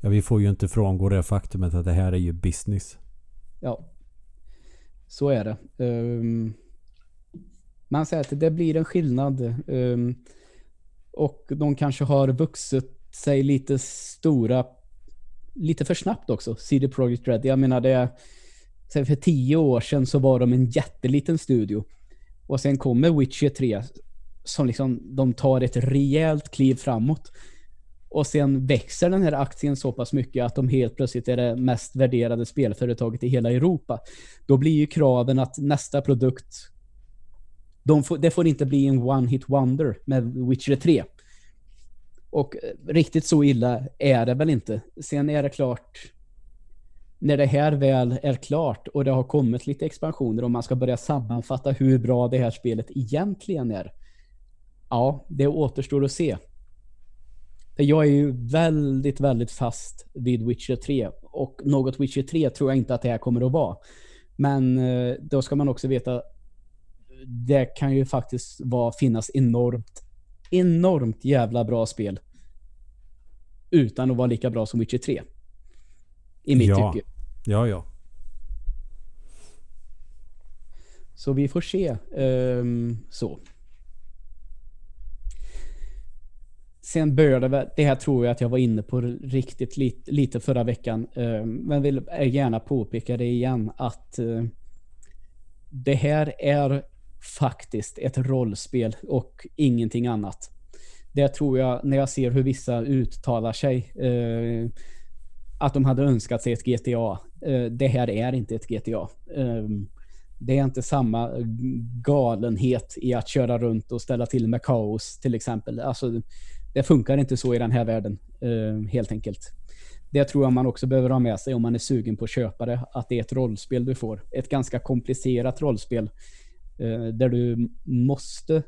ja, vi får ju inte frångå det faktumet att det här är ju business. Ja, så är det. Um, men säger att det blir en skillnad. Um, och de kanske har vuxit sig lite stora, lite för snabbt också, CD Projekt Red. Jag menar det, för tio år sedan så var de en jätteliten studio. Och sen kommer Witcher 3 som liksom, de tar ett rejält kliv framåt. Och sen växer den här aktien så pass mycket att de helt plötsligt är det mest värderade spelföretaget i hela Europa. Då blir ju kraven att nästa produkt, de får, det får inte bli en one-hit wonder med Witcher 3. Och eh, riktigt så illa är det väl inte. Sen är det klart, när det här väl är klart och det har kommit lite expansioner och man ska börja sammanfatta hur bra det här spelet egentligen är. Ja, det återstår att se. Jag är ju väldigt, väldigt fast vid Witcher 3. Och något Witcher 3 tror jag inte att det här kommer att vara. Men eh, då ska man också veta det kan ju faktiskt vara, finnas enormt, enormt jävla bra spel. Utan att vara lika bra som Witcher 3. I mitt Ja. tycke. Ja, ja. Så vi får se. ehm, så. Sen bör det väl, det här tror jag att jag var inne på riktigt lite, lite förra veckan, ehm, men vill gärna påpeka det igen att eh, det här är faktiskt ett rollspel och ingenting annat. Det tror jag, när jag ser hur vissa uttalar sig, eh, att de hade önskat sig ett GTA. Eh, det här är inte ett GTA. Eh, det är inte samma galenhet i att köra runt och ställa till med kaos till exempel. Alltså, det funkar inte så i den här världen, eh, helt enkelt. Det tror jag man också behöver ha med sig om man är sugen på att köpa det. Att det är ett rollspel du får. Ett ganska komplicerat rollspel. Eh, där du måste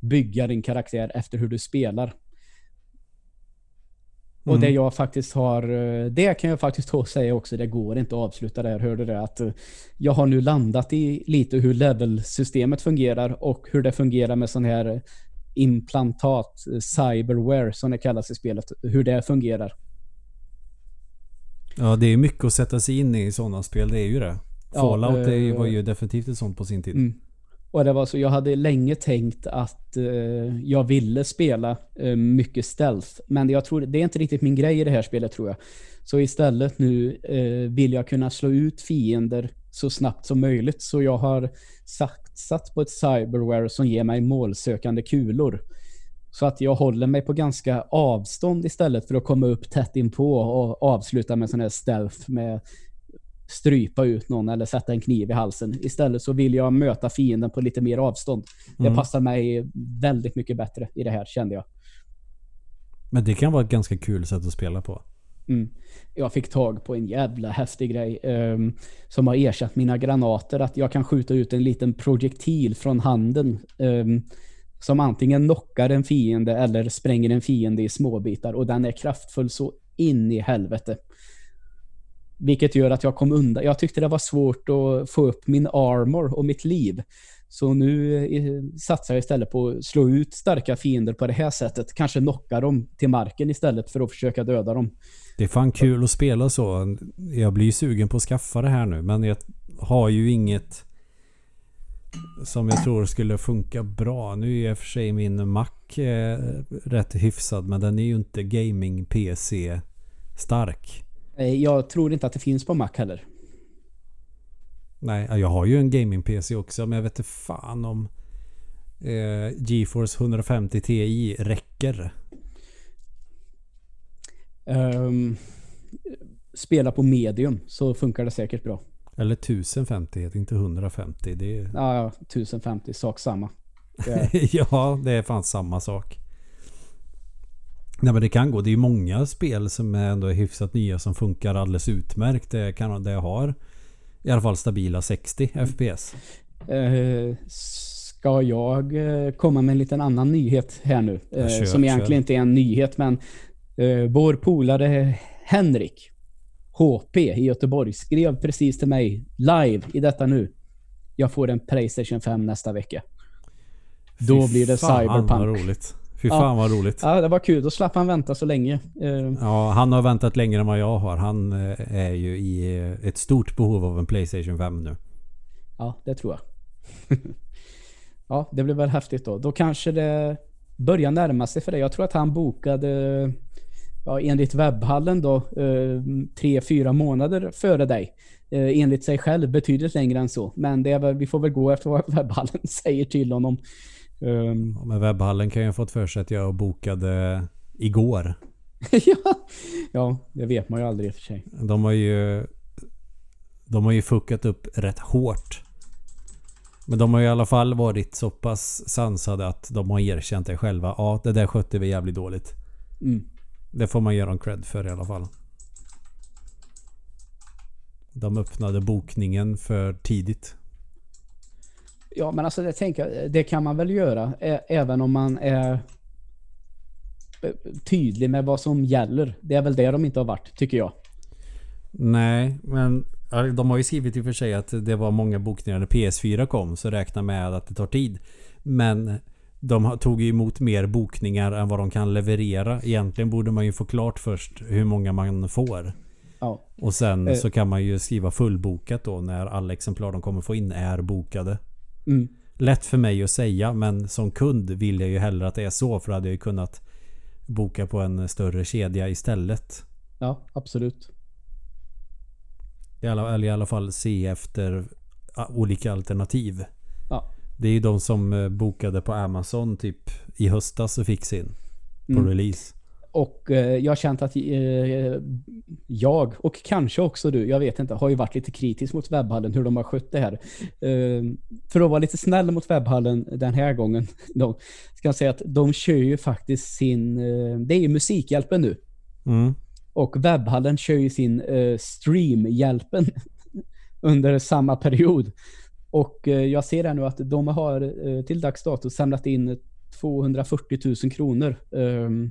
bygga din karaktär efter hur du spelar. Och mm. det jag faktiskt har, eh, det kan jag faktiskt säga också, det går inte att avsluta där, hörde det att eh, jag har nu landat i lite hur levelsystemet fungerar och hur det fungerar med sån här implantat, cyberware som det kallas i spelet, hur det fungerar. Ja, det är mycket att sätta sig in i sådana spel, det är ju det. Fallout ja, äh, var ju definitivt ett sånt på sin tid. Mm. Och det var så, jag hade länge tänkt att uh, jag ville spela uh, mycket stealth. Men jag tror, det är inte riktigt min grej i det här spelet tror jag. Så istället nu uh, vill jag kunna slå ut fiender så snabbt som möjligt. Så jag har satsat på ett cyberware som ger mig målsökande kulor. Så att jag håller mig på ganska avstånd istället för att komma upp tätt inpå och avsluta med sån här stealth med strypa ut någon eller sätta en kniv i halsen. Istället så vill jag möta fienden på lite mer avstånd. Det mm. passar mig väldigt mycket bättre i det här kände jag. Men det kan vara ett ganska kul sätt att spela på. Mm. Jag fick tag på en jävla häftig grej um, som har ersatt mina granater. Att jag kan skjuta ut en liten projektil från handen um, som antingen knockar en fiende eller spränger en fiende i småbitar. Och den är kraftfull så in i helvete. Vilket gör att jag kom undan. Jag tyckte det var svårt att få upp min armor och mitt liv. Så nu eh, satsar jag istället på att slå ut starka fiender på det här sättet. Kanske knocka dem till marken istället för att försöka döda dem. Det är fan kul att spela så. Jag blir sugen på att skaffa det här nu. Men jag har ju inget som jag tror skulle funka bra. Nu är i och för sig min Mac eh, rätt hyfsad. Men den är ju inte gaming-PC stark. Jag tror inte att det finns på Mac heller. Nej, jag har ju en gaming-PC också. Men jag vet inte fan om eh, GeForce 150 Ti räcker. Um, spela på medium så funkar det säkert bra. Eller 1050, inte 150. Det är... Ja, ja, 1050, sak samma. Det är... ja, det är fan samma sak. Nej men det kan gå. Det är många spel som är ändå hyfsat nya som funkar alldeles utmärkt. Det, kan, det har i alla fall stabila 60 mm. FPS. Uh, ska jag uh, komma med en liten annan nyhet här nu? Uh, kör, som egentligen kör. inte är en nyhet men uh, vår polare Henrik HP i Göteborg skrev precis till mig live i detta nu. Jag får en Playstation 5 nästa vecka. Fy Då blir det fan, Cyberpunk. Vad roligt. Fy fan ja. vad roligt. Ja, det var kul. Då slapp han vänta så länge. Eh, ja, han har väntat längre än vad jag har. Han eh, är ju i ett stort behov av en Playstation 5 nu. Ja, det tror jag. ja, det blir väl häftigt då. Då kanske det börjar närma sig för dig. Jag tror att han bokade ja, enligt webbhallen då eh, tre, fyra månader före dig. Enligt sig själv betydligt längre än så. Men det är väl, vi får väl gå efter vad webbhallen säger till honom. Um, ja, men webbhallen kan ju ha fått för sig att jag bokade igår. ja, ja, det vet man ju aldrig i och för sig. De har ju De har ju fuckat upp rätt hårt. Men de har ju i alla fall varit så pass sansade att de har erkänt det själva. Ja, det där skötte vi jävligt dåligt. Mm. Det får man ge dem cred för i alla fall. De öppnade bokningen för tidigt. Ja, men alltså det, tänker, det kan man väl göra även om man är tydlig med vad som gäller. Det är väl det de inte har varit, tycker jag. Nej, men de har ju skrivit i och för sig att det var många bokningar när PS4 kom, så räkna med att det tar tid. Men de tog emot mer bokningar än vad de kan leverera. Egentligen borde man ju få klart först hur många man får. Ja. Och sen eh. så kan man ju skriva fullbokat då när alla exemplar de kommer få in är bokade. Mm. Lätt för mig att säga men som kund vill jag ju hellre att det är så för då hade jag ju kunnat boka på en större kedja istället. Ja, absolut. I alla, eller i alla fall se efter olika alternativ. Ja. Det är ju de som eh, bokade på Amazon typ i höstas och fick sin på Mm. release. Och eh, jag har känt att eh, jag, och kanske också du, jag vet inte, har ju varit lite kritisk mot webbhallen, hur de har skött det här. Eh, för att vara lite snäll mot webbhallen den här gången, då ska jag säga att de kör ju faktiskt sin, det är ju Musikhjälpen nu. Mm. Och webbhallen kör ju sin streamhjälpen under samma period. Och jag ser här nu att de har till dags dato samlat in 240 000 kronor. ehm, eh,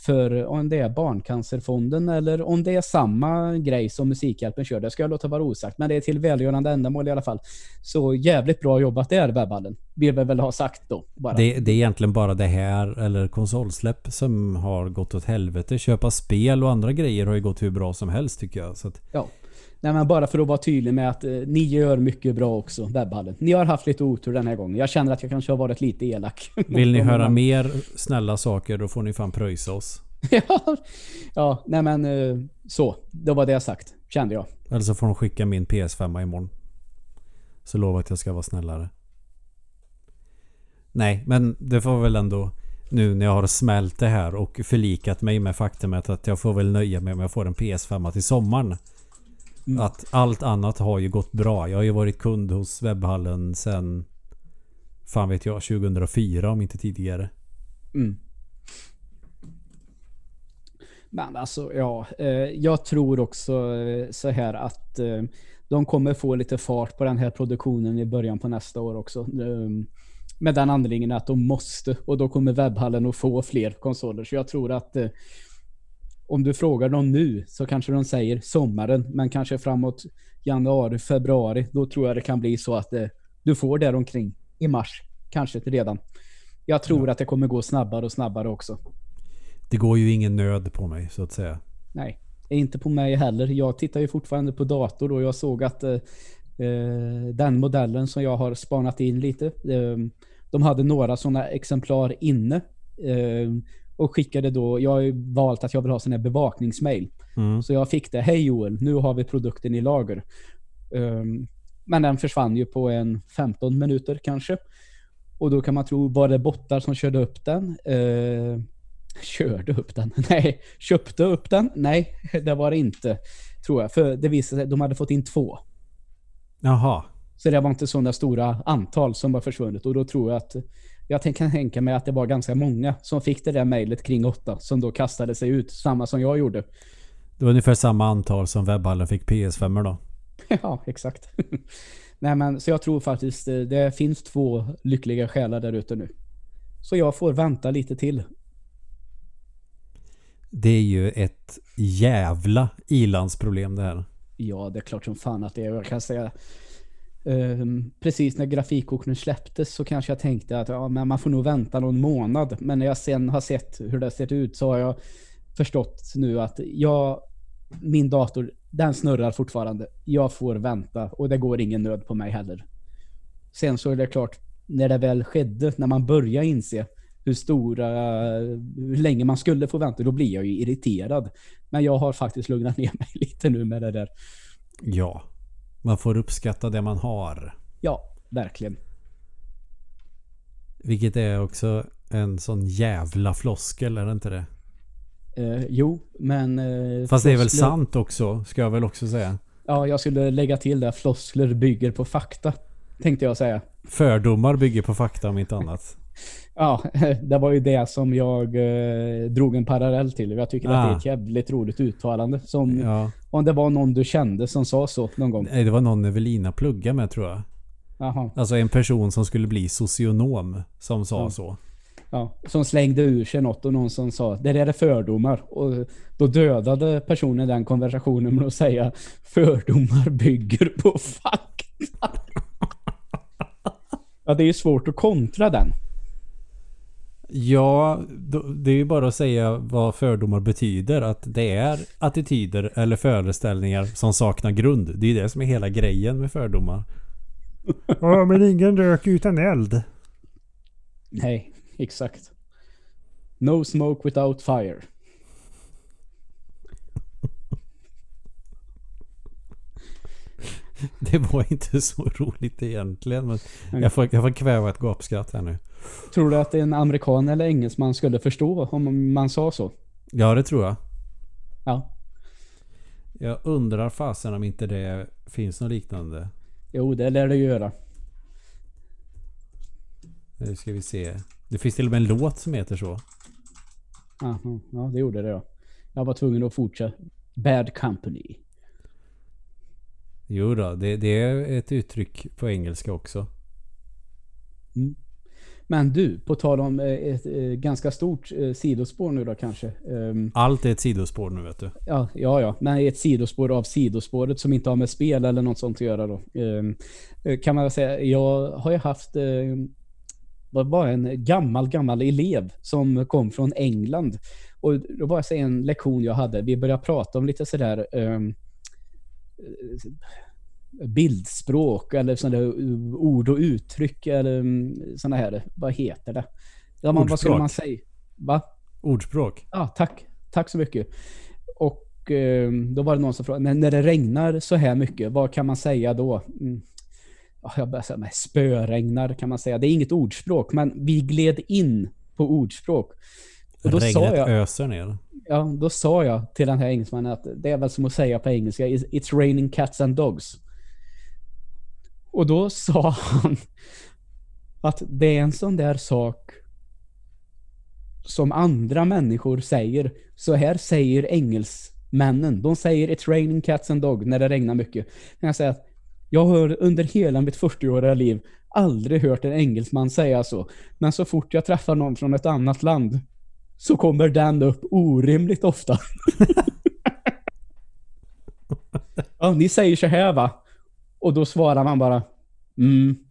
för om det är Barncancerfonden eller om det är samma grej som Musikhjälpen kör. Det ska jag låta vara osagt. Men det är till välgörande ändamål i alla fall. Så jävligt bra jobbat där webbhallen. Vill vi väl ha sagt då. Bara. Det, det är egentligen bara det här eller konsolsläpp som har gått åt helvete. Köpa spel och andra grejer har ju gått hur bra som helst tycker jag. Så att, Ja. Nej, men bara för att vara tydlig med att eh, ni gör mycket bra också, webbhallen. Ni har haft lite otur den här gången. Jag känner att jag kanske har varit lite elak. vill ni höra mer snälla saker då får ni fan pröjsa oss. ja. ja, nej men eh, så. Det var det jag sagt, kände jag. Eller så får de skicka min PS5 imorgon. Så lovar jag att jag ska vara snällare. Nej, men det får väl ändå nu när jag har smält det här och förlikat mig med faktumet att jag får väl nöja mig om jag får en PS5 till sommaren. Mm. Att allt annat har ju gått bra. Jag har ju varit kund hos webbhallen sen Fan vet jag, 2004 om inte tidigare. Mm. Men alltså, ja. Eh, jag tror också eh, så här att eh, de kommer få lite fart på den här produktionen i början på nästa år också. Eh, med den anledningen att de måste. Och då kommer webbhallen att få fler konsoler. Så jag tror att eh, om du frågar dem nu så kanske de säger sommaren. Men kanske framåt januari, februari. Då tror jag det kan bli så att eh, du får där omkring i mars. Kanske redan. Jag tror att det kommer gå snabbare och snabbare också. Det går ju ingen nöd på mig så att säga. Nej, inte på mig heller. Jag tittar ju fortfarande på dator och jag såg att eh, eh, den modellen som jag har spanat in lite, eh, de hade några sådana exemplar inne. Och skickade då, jag har ju valt att jag vill ha sån här bevakningsmail. Mm. Så jag fick det, hej Joel, nu har vi produkten i lager. Eh, men den försvann ju på en 15 minuter kanske. Och då kan man tro, var det bottar som körde upp den? Eh, körde upp den? Nej. Köpte upp den? Nej, det var det inte. Tror jag. För det visade sig de hade fått in två. Jaha. Så det var inte sådana stora antal som var försvunnet. Och då tror jag att jag kan tänka mig att det var ganska många som fick det där mejlet kring åtta som då kastade sig ut. Samma som jag gjorde. Det var ungefär samma antal som webbhallen fick PS5 då. Ja, exakt. Nej, men så jag tror faktiskt eh, det finns två lyckliga själar där ute nu. Så jag får vänta lite till. Det är ju ett jävla ilandsproblem det här. Ja, det är klart som fan att det är. Jag kan säga Ehm, precis när grafikkorten släpptes så kanske jag tänkte att ja, men man får nog vänta någon månad. Men när jag sen har sett hur det har sett ut så har jag förstått nu att jag, min dator, den snurrar fortfarande. Jag får vänta och det går ingen nöd på mig heller. Sen så är det klart, när det väl skedde, när man börjar inse hur stora, hur länge man skulle få vänta, då blir jag ju irriterad. Men jag har faktiskt lugnat ner mig lite nu med det där. Ja. Man får uppskatta det man har. Ja, verkligen. Vilket är också en sån jävla floskel, är det inte det? Eh, jo, men... Eh, Fast det är väl sant också, ska jag väl också säga. Ja, jag skulle lägga till det. Floskler bygger på fakta. Tänkte jag säga. Fördomar bygger på fakta om inte annat. Ja, det var ju det som jag eh, drog en parallell till. Jag tycker att det är Ah. ett jävligt roligt uttalande. Som Ja. om det var någon du kände som sa så någon gång. Nej, det var någon Evelina plugga med tror jag. Jaha. Alltså en person som skulle bli socionom som sa Ja. så. Ja, som slängde ur sig något och någon som sa det där är fördomar. Och då dödade personen den konversationen med att säga fördomar bygger på fakta. ja, det är ju svårt att kontra den. Ja, det är ju bara att säga vad fördomar betyder. Att det är attityder eller föreställningar som saknar grund. Det är ju det som är hela grejen med fördomar. Ja, men ingen rök utan eld. Nej, exakt. No smoke without fire. Det var inte så roligt egentligen. Men jag får, jag får kväva ett gapskratt här nu. Tror du att en amerikan eller engelsman skulle förstå om man sa så? Ja, det tror jag. Ja. Jag undrar fasen om inte det finns något liknande. Jo, det lär det göra. Nu ska vi se. Det finns till och med en låt som heter så. Aha, ja, det gjorde det ja. Jag var tvungen att fortsätta. Bad company. Jo då, det, det är ett uttryck på engelska också. Men du, på tal om eh, ett eh, ganska stort eh, sidospår nu då kanske. Ehm, Allt är ett sidospår nu vet du. Ja, ja, ja. Men ett sidospår av sidospåret som inte har med spel eller något sånt att göra då. Ehm, eh, kan man säga. Jag har ju haft var bara en gammal, gammal elev som kom från England. Och då var det en lektion jag hade. Vi började prata om lite sådär ehm, eh, bildspråk eller sådana ord och uttryck eller sådana här. Vad heter det? Ja, man, vad skulle man säga? Va? Ordspråk. Ja, tack. Tack så mycket. Och eh, då var det någon som frågade, men när det regnar så här mycket, vad kan man säga då? Mm. Ja, jag börjar säga, men spöregnar kan man säga. Det är inget ordspråk, men vi gled in på ordspråk. Och då sa Regnet jag, öser ner. ja, då sa jag till den här engelsmannen att det är väl som att säga på engelska, it's raining cats and dogs. Och då sa han att det är en sån där sak som andra människor säger. Så här säger engelsmännen. De säger it's raining cats and dogs när det regnar mycket. Men jag säger att jag har under hela mitt 40-åriga liv aldrig hört en engelsman säga så. Men så fort jag träffar någon från ett annat land så kommer den upp orimligt ofta. ja, ni säger så här va? Och då svarar man bara mm.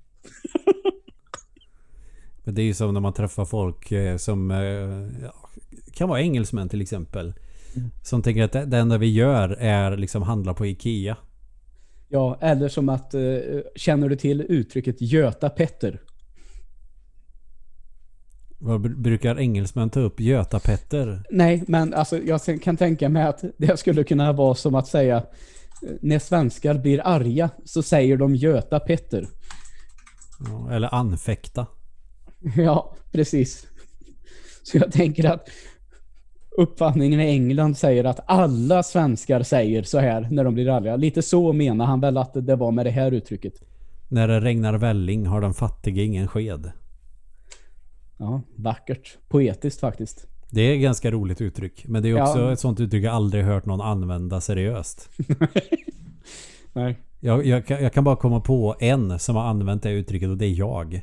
Men det är ju som när man träffar folk eh, som eh, ja, kan vara engelsmän till exempel. Som tänker att det, enda vi gör är liksom handla på Ikea. Ja, eller som att eh, känner du till uttrycket Göta Petter? Vad br- brukar engelsmän ta upp? Göta-Petter? Nej, men alltså jag kan tänka mig att det skulle kunna vara som att säga när svenskar blir arga så säger de Göta Petter. Ja, eller anfäkta. Ja, precis. Så jag tänker att uppfattningen i England säger att alla svenskar säger så här när de blir arga. Lite så menar han väl att det var med det här uttrycket. När det regnar välling har den fattige ingen sked. Ja, vackert. Poetiskt faktiskt. Det är ett ganska roligt uttryck. Men det är också Ja. ett sånt uttryck jag aldrig hört någon använda seriöst. Nej. Jag, jag, kan- jag kan bara komma på en som har använt det uttrycket och det är jag.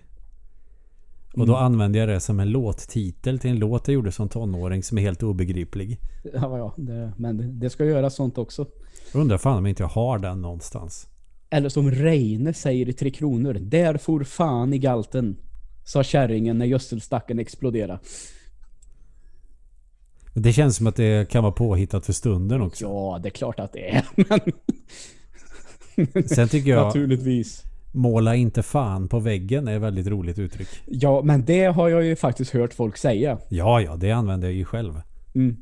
Och då använde jag det som en låttitel till en låt jag gjorde som tonåring som är helt obegriplig. Ja, ja det, men det, ska göra sånt också. Jag undrar fan om inte jag har den någonstans. Eller som Reine säger i Tre Kronor. Där for fan i galten. Sa kärringen när gödselstacken exploderade. Det känns som att det kan vara påhittat för stunden också. Ja, det är klart att det är. Men Sen tycker jag naturligtvis. måla inte fan på väggen är ett väldigt roligt uttryck. Ja, men det har jag ju faktiskt hört folk säga. Ja, ja, det använder jag ju själv. Mm.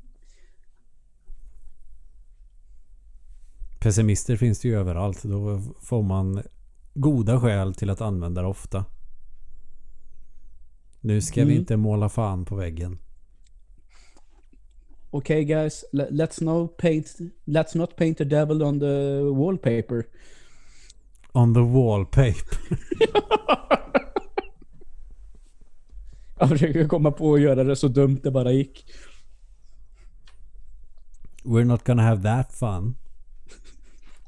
Pessimister finns det ju överallt. Då får man goda skäl till att använda det ofta. Nu ska vi Mm. inte måla fan på väggen. Okay guys, le- let's not paint let's not paint the devil on the wallpaper. On the wallpaper. Jag försöker komma på att göra det så dumt det bara gick. We're not gonna have that fun.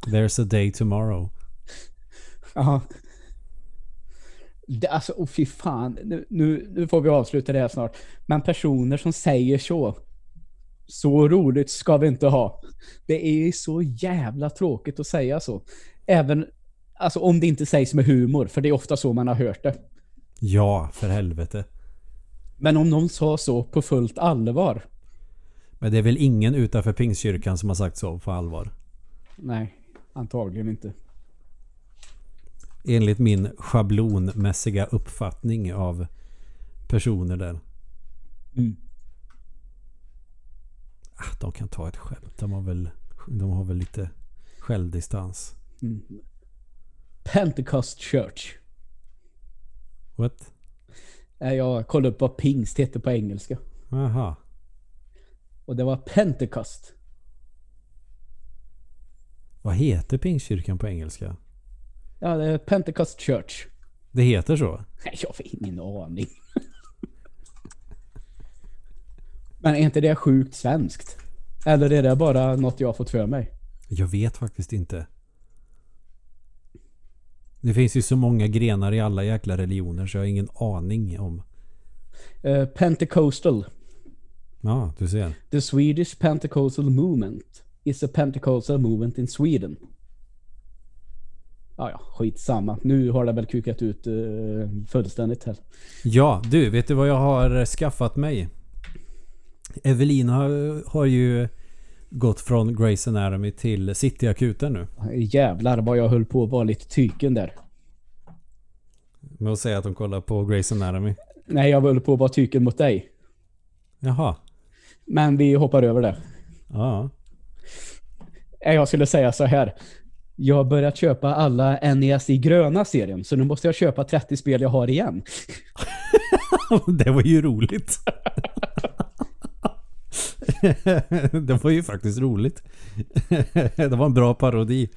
There's a day tomorrow. Ja. Alltså, oh, fy fan. Nu, nu, nu får vi avsluta det här snart. Men personer som säger så. Så roligt ska vi inte ha. Det är ju så jävla tråkigt att säga så. Även alltså, om det inte sägs med humor. För det är ofta så man har hört det. Ja, för helvete. Men om någon sa så på fullt allvar. Men det är väl ingen utanför Pingstkyrkan som har sagt så på allvar. Nej, antagligen inte. Enligt min schablonmässiga uppfattning av personer där. Mm. Ah, de kan ta ett skämt. De har väl, de har väl lite självdistans. Mm. Pentecost Church. What? Jag kollade upp vad pingst heter på engelska. Aha. Och det var Pentecost. Vad heter Pingstkyrkan på engelska? Ja, det är Pentecost Church. Det heter så? Nej, jag har ingen aning. Men är inte det sjukt svenskt? Eller är det bara något jag har fått för mig? Jag vet faktiskt inte. Det finns ju så många grenar i alla jäkla religioner så jag har ingen aning om. Eh, Pentecostal. Ja, du ser. The Swedish Pentecostal Movement is a Pentecostal movement in Sweden. Ja, ja, skitsamma. Nu har det väl kukat ut uh, fullständigt här. Ja, du, vet du vad jag har skaffat mig? Evelina har, har ju gått från Grey's Anatomy till Cityakuten nu. Jävlar vad jag höll på att vara lite tyken där. Med att säga att de kollar på Grey's Anatomy. Nej, jag höll på att vara tyken mot dig. Jaha. Men vi hoppar över det. Ja. Eh, Jag skulle säga så här. Jag har börjat köpa alla NES i gröna serien, så nu måste jag köpa 30 spel jag har igen. det var ju roligt. det var ju faktiskt roligt. det var en bra parodi.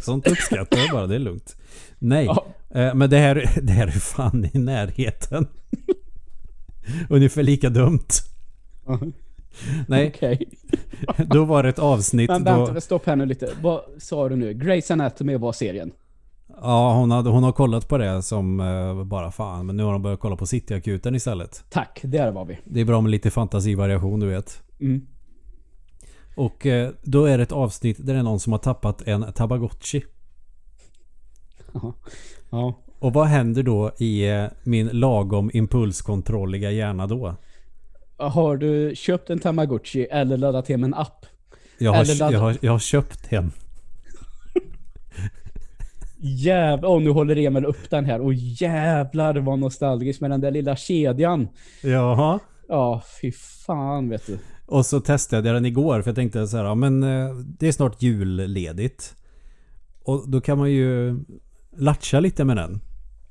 Sånt uppskattar jag bara, det är lugnt. Nej, Ja. eh, men det här, det här är fan i närheten. Ungefär lika dumt. Nej, Okej. då var det ett avsnitt Men då... vänta, stopp här nu lite. Vad sa du nu? Grey's Anatomy var serien? Ja, hon, hade, hon har kollat på det som eh, bara fan. Men nu har hon börjat kolla på Cityakuten istället. Tack, där var vi. Det är bra med lite fantasivariation, du vet. Mm. Och eh, då är det ett avsnitt där det är någon som har tappat en Tamagotchi. Jaha. Ja. Och vad händer då i eh, min lagom impulskontrolliga hjärna då? Har du köpt en Tamagotchi eller laddat hem en app? Jag har, Eller ladd- jag har, jag har köpt en. Jävlar, oh, nu håller Emil upp den här. Och jävlar vad nostalgiskt med den där lilla kedjan. Jaha. Ja, fy fan vet du. Och så testade jag den igår för jag tänkte så här, ja men eh, det är snart julledigt. Och då kan man ju latcha lite med den.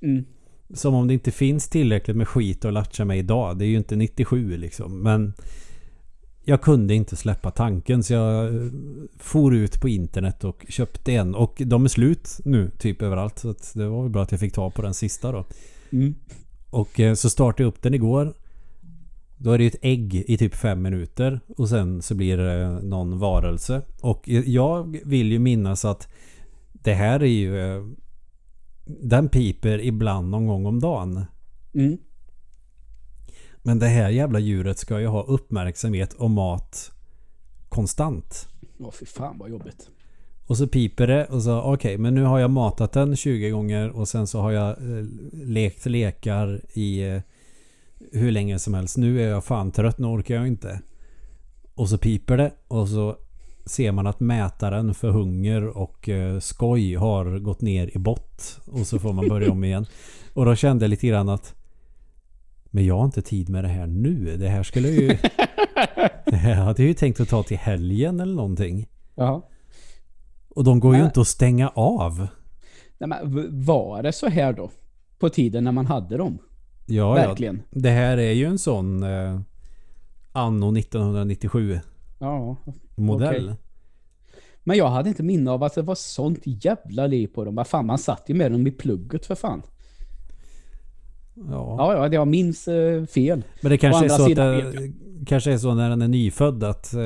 Mm. Som om det inte finns tillräckligt med skit att latcha med idag. Det är ju inte 97 liksom. Men jag kunde inte släppa tanken så jag eh, for ut på internet och köpte en. Och de är slut nu typ överallt. Så det var väl bra att jag fick ta på den sista då. Mm. Och eh, så startade jag upp den igår. Då är det ju ett ägg i typ fem minuter. Och sen så blir det någon varelse. Och jag vill ju minnas att det här är ju... eh, Den piper ibland någon gång om dagen. Mm. Men det här jävla djuret ska ju ha uppmärksamhet och mat konstant. Åh fy fan vad jobbigt. Och så piper det och så okej men nu har jag matat den 20 gånger och sen så har jag eh, lekt lekar i eh, hur länge som helst. Nu är jag fan trött, nu orkar jag inte. Och så piper det och så ser man att mätaren för hunger och eh, skoj har gått ner i bott. Och så får man börja om igen. Och då kände jag lite grann att men jag har inte tid med det här nu. Det här skulle jag ju... det här hade jag ju tänkt att ta till helgen eller någonting. Ja. Och de går ju Nej. inte att stänga av. Nej, men var det så här då? På tiden när man hade dem? Ja, Verkligen. Ja, det här är ju en sån eh, anno 1997 Ja. modell. Okej. Men jag hade inte minne av att det var sånt jävla liv på dem. Vad fan, man satt ju med dem i plugget för fan. Ja. Ja, ja, jag minns eh, fel. Men det kanske är, så att det, kanske är så när den är nyfödd att eh,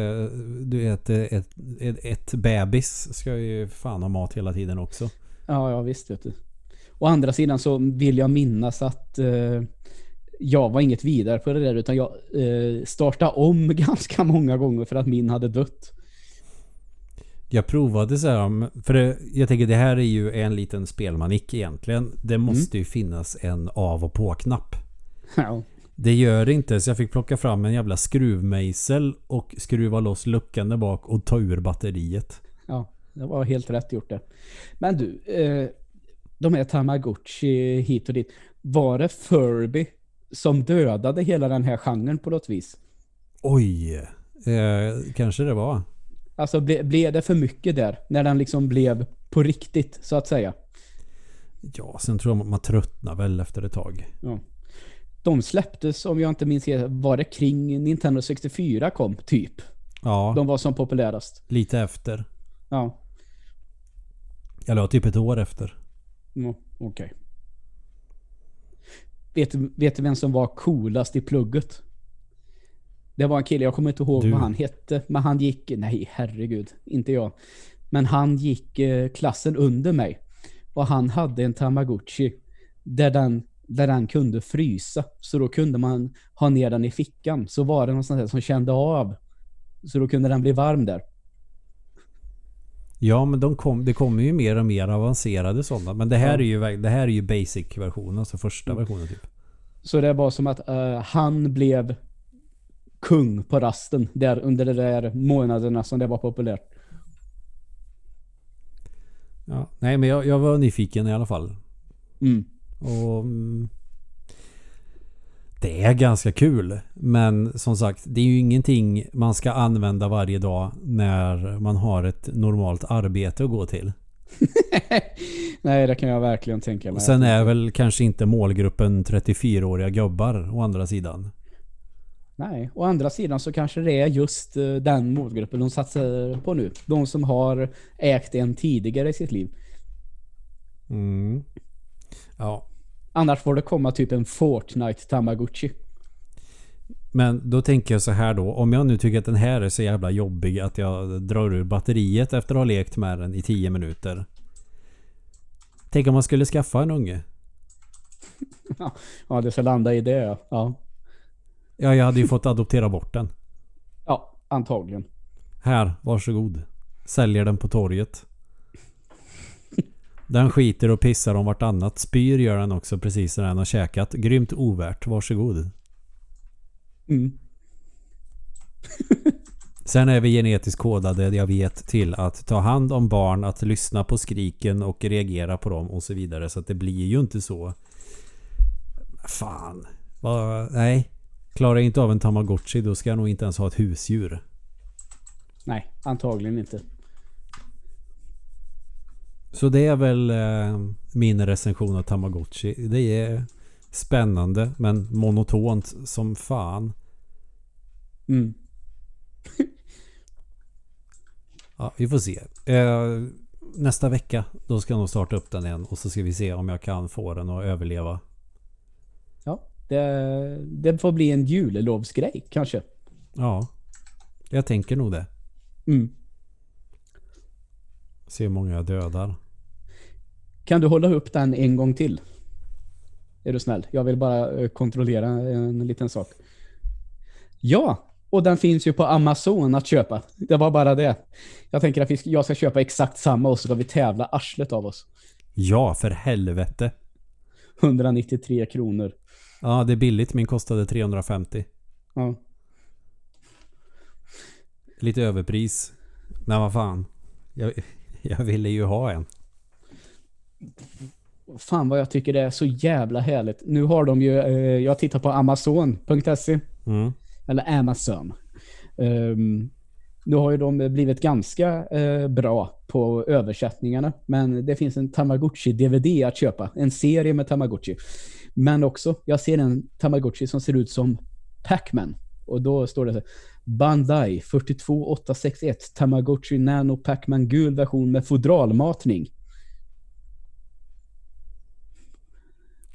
du vet, ett, ett, ett bebis ska ju fan ha mat hela tiden också. Ja, ja visst vet du. Å andra sidan så vill jag minnas att eh, jag var inget vidare på det där utan jag eh, startade om ganska många gånger för att min hade dött. Jag provade så här, för det, jag tänker det här är ju en liten spelmanick egentligen. Det måste ju finnas en av och på-knapp. Ja. Det gör det inte så jag fick plocka fram en jävla skruvmejsel och skruva loss luckan där bak och ta ur batteriet. Ja, det var helt rätt gjort det. Men du, eh, de här Tamagotchi hit och dit. Var det Furby som dödade hela den här genren på något vis? Oj! Eh, kanske det var. Alltså ble, blev det för mycket där? När den liksom blev på riktigt så att säga. Ja, sen tror jag man tröttnar väl efter ett tag. Ja. De släpptes, om jag inte minns helt, var det kring Nintendo 64 kom, typ. Ja, De var som populärast. lite efter. Ja, Eller typ ett år efter. mm, okej. Vet, du- vet du vem som var coolast i plugget? Det var en kille, jag kommer inte ihåg Du. vad han hette, men han gick, nej herregud, inte jag. Men han gick eh, klassen under mig. Och han hade en Tamagotchi där den, där den kunde frysa. Så då kunde man ha ner den i fickan. Så var det någon sån här som kände av. Så då kunde den bli varm där. Ja, men de kom, det kommer ju mer och mer avancerade sådana. Men det här är ju, verk- det här är ju basic-versionen, alltså första versionen typ. Så det var som att eh, han blev kung på rasten där under de där månaderna som det var populärt. Ja. Nej, men jag, jag var nyfiken i alla fall. Mm. Och... mm, Det är ganska kul. Men som sagt, det är ju ingenting man ska använda varje dag när man har ett normalt arbete att gå till. Nej, det kan jag verkligen tänka mig. Och sen är väl kanske inte målgruppen 34-åriga gubbar å andra sidan. Nej, å andra sidan så kanske det är just eh, den målgruppen de satsar på nu. De som har ägt en tidigare i sitt liv. Mm. Ja, Annars får det komma typ en Fortnite Tamagotchi. Men då tänker jag så här då. Om jag nu tycker att den här är så jävla jobbig att jag drar ur batteriet efter att ha lekt med den i 10 minuter. Tänk om man skulle skaffa en unge. Ja, det ska landa i det ja. Ja, Ja, jag hade ju fått adoptera bort den. ja antagligen. Här, varsågod. Säljer den på torget. Den skiter och pissar om vartannat. Spyr gör den också precis när den har käkat. Grymt ovärt. Varsågod. Mm. Sen är vi genetiskt kodade, jag vet, till att ta hand om barn, att lyssna på skriken och reagera på dem och så vidare. Så att det blir ju inte så... Fan. Vad- nej. Klarar jag inte av en tamagotchi då ska jag nog inte ens ha ett husdjur. Nej, antagligen inte. Så det är väl eh, min recension av tamagotchi. Det är spännande men monotont som fan. Mm. Ja, vi får se. Eh, nästa vecka då ska jag nog starta upp den igen och så ska vi se om jag kan få den att överleva. Det, det får bli en jullovsgrej kanske. Ja, jag tänker nog det. Mm. Se hur många jag dödar. Kan du hålla upp den en gång till? Är du snäll? Jag vill bara eh, kontrollera en liten sak. Ja, och den finns ju på Amazon att köpa. Det var bara det. Jag tänker att jag ska köpa exakt samma och så ska vi tävla arslet av oss. Ja, för helvete. 193 kronor. Ja, det är billigt. Min kostade 350. Ja. Lite överpris. Men vad fan. Jag, jag ville ju ha en. Fan vad jag tycker det är så jävla härligt. Nu har de ju, eh, jag tittar på Amazon.se. Mm. Eller Amazon. Um, nu har ju de blivit ganska eh, bra på översättningarna. Men det finns en Tamagotchi-DVD att köpa. En serie med Tamagotchi. Men också, jag ser en Tamagotchi som ser ut som Pac-Man. Och då står det så här, Bandai 42861 Tamagotchi Nano Pac-Man gul version med fodralmatning.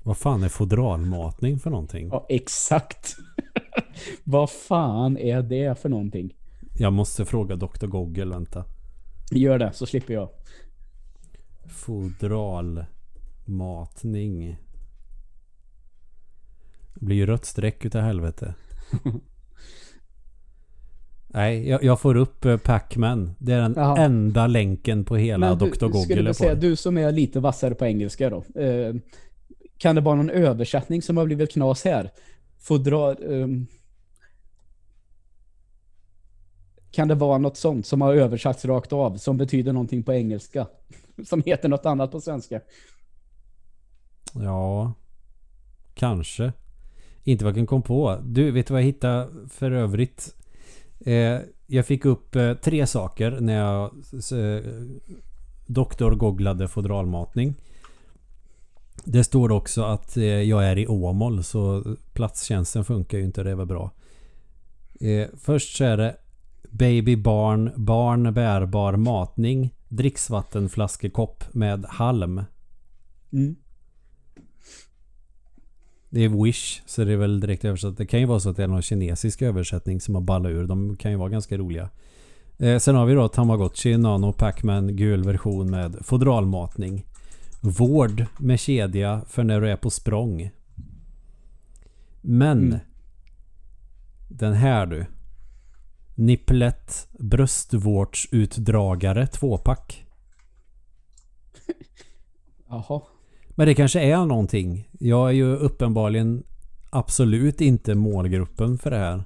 Vad fan är fodralmatning för någonting? Ja, exakt. Vad fan är det för någonting? Jag måste fråga Dr. Google, vänta. Gör det, så slipper jag. Fodralmatning. Det blir ju rött streck utav helvete. Nej, jag, jag får upp eh, Pac-Man. Det är den Jaha. enda länken på hela Men Dr. du, skulle Google. du är säga, du som är lite vassare på engelska då. Eh, kan det vara någon översättning som har blivit knas här? Fodra, ehm, kan det vara något sånt som har översatts rakt av som betyder någonting på engelska? Som heter något annat på svenska? Ja, kanske. Inte vad jag kan komma på. Du, vet du vad jag hittade för övrigt? Eh, jag fick upp eh, tre saker när jag eh, doktorgooglade fodralmatning. Det står också att eh, jag är i Åmål så platstjänsten funkar ju inte. Det var bra. Eh, först så är det Baby barn, barn bärbar matning, dricksvattenflaskekopp med halm. Mm. Det är Wish, så det är väl direkt översatt. Det kan ju vara så att det är någon kinesisk översättning som har ballat ur. De kan ju vara ganska roliga. Eh, sen har vi då Tamagotchi Nano Pacman gul version med fodralmatning. Vård med kedja för när du är på språng. Men Mm. den här du. Nipplet bröstvårtsutdragare tvåpack. Jaha. Men det kanske är någonting. Jag är ju uppenbarligen absolut inte målgruppen för det här.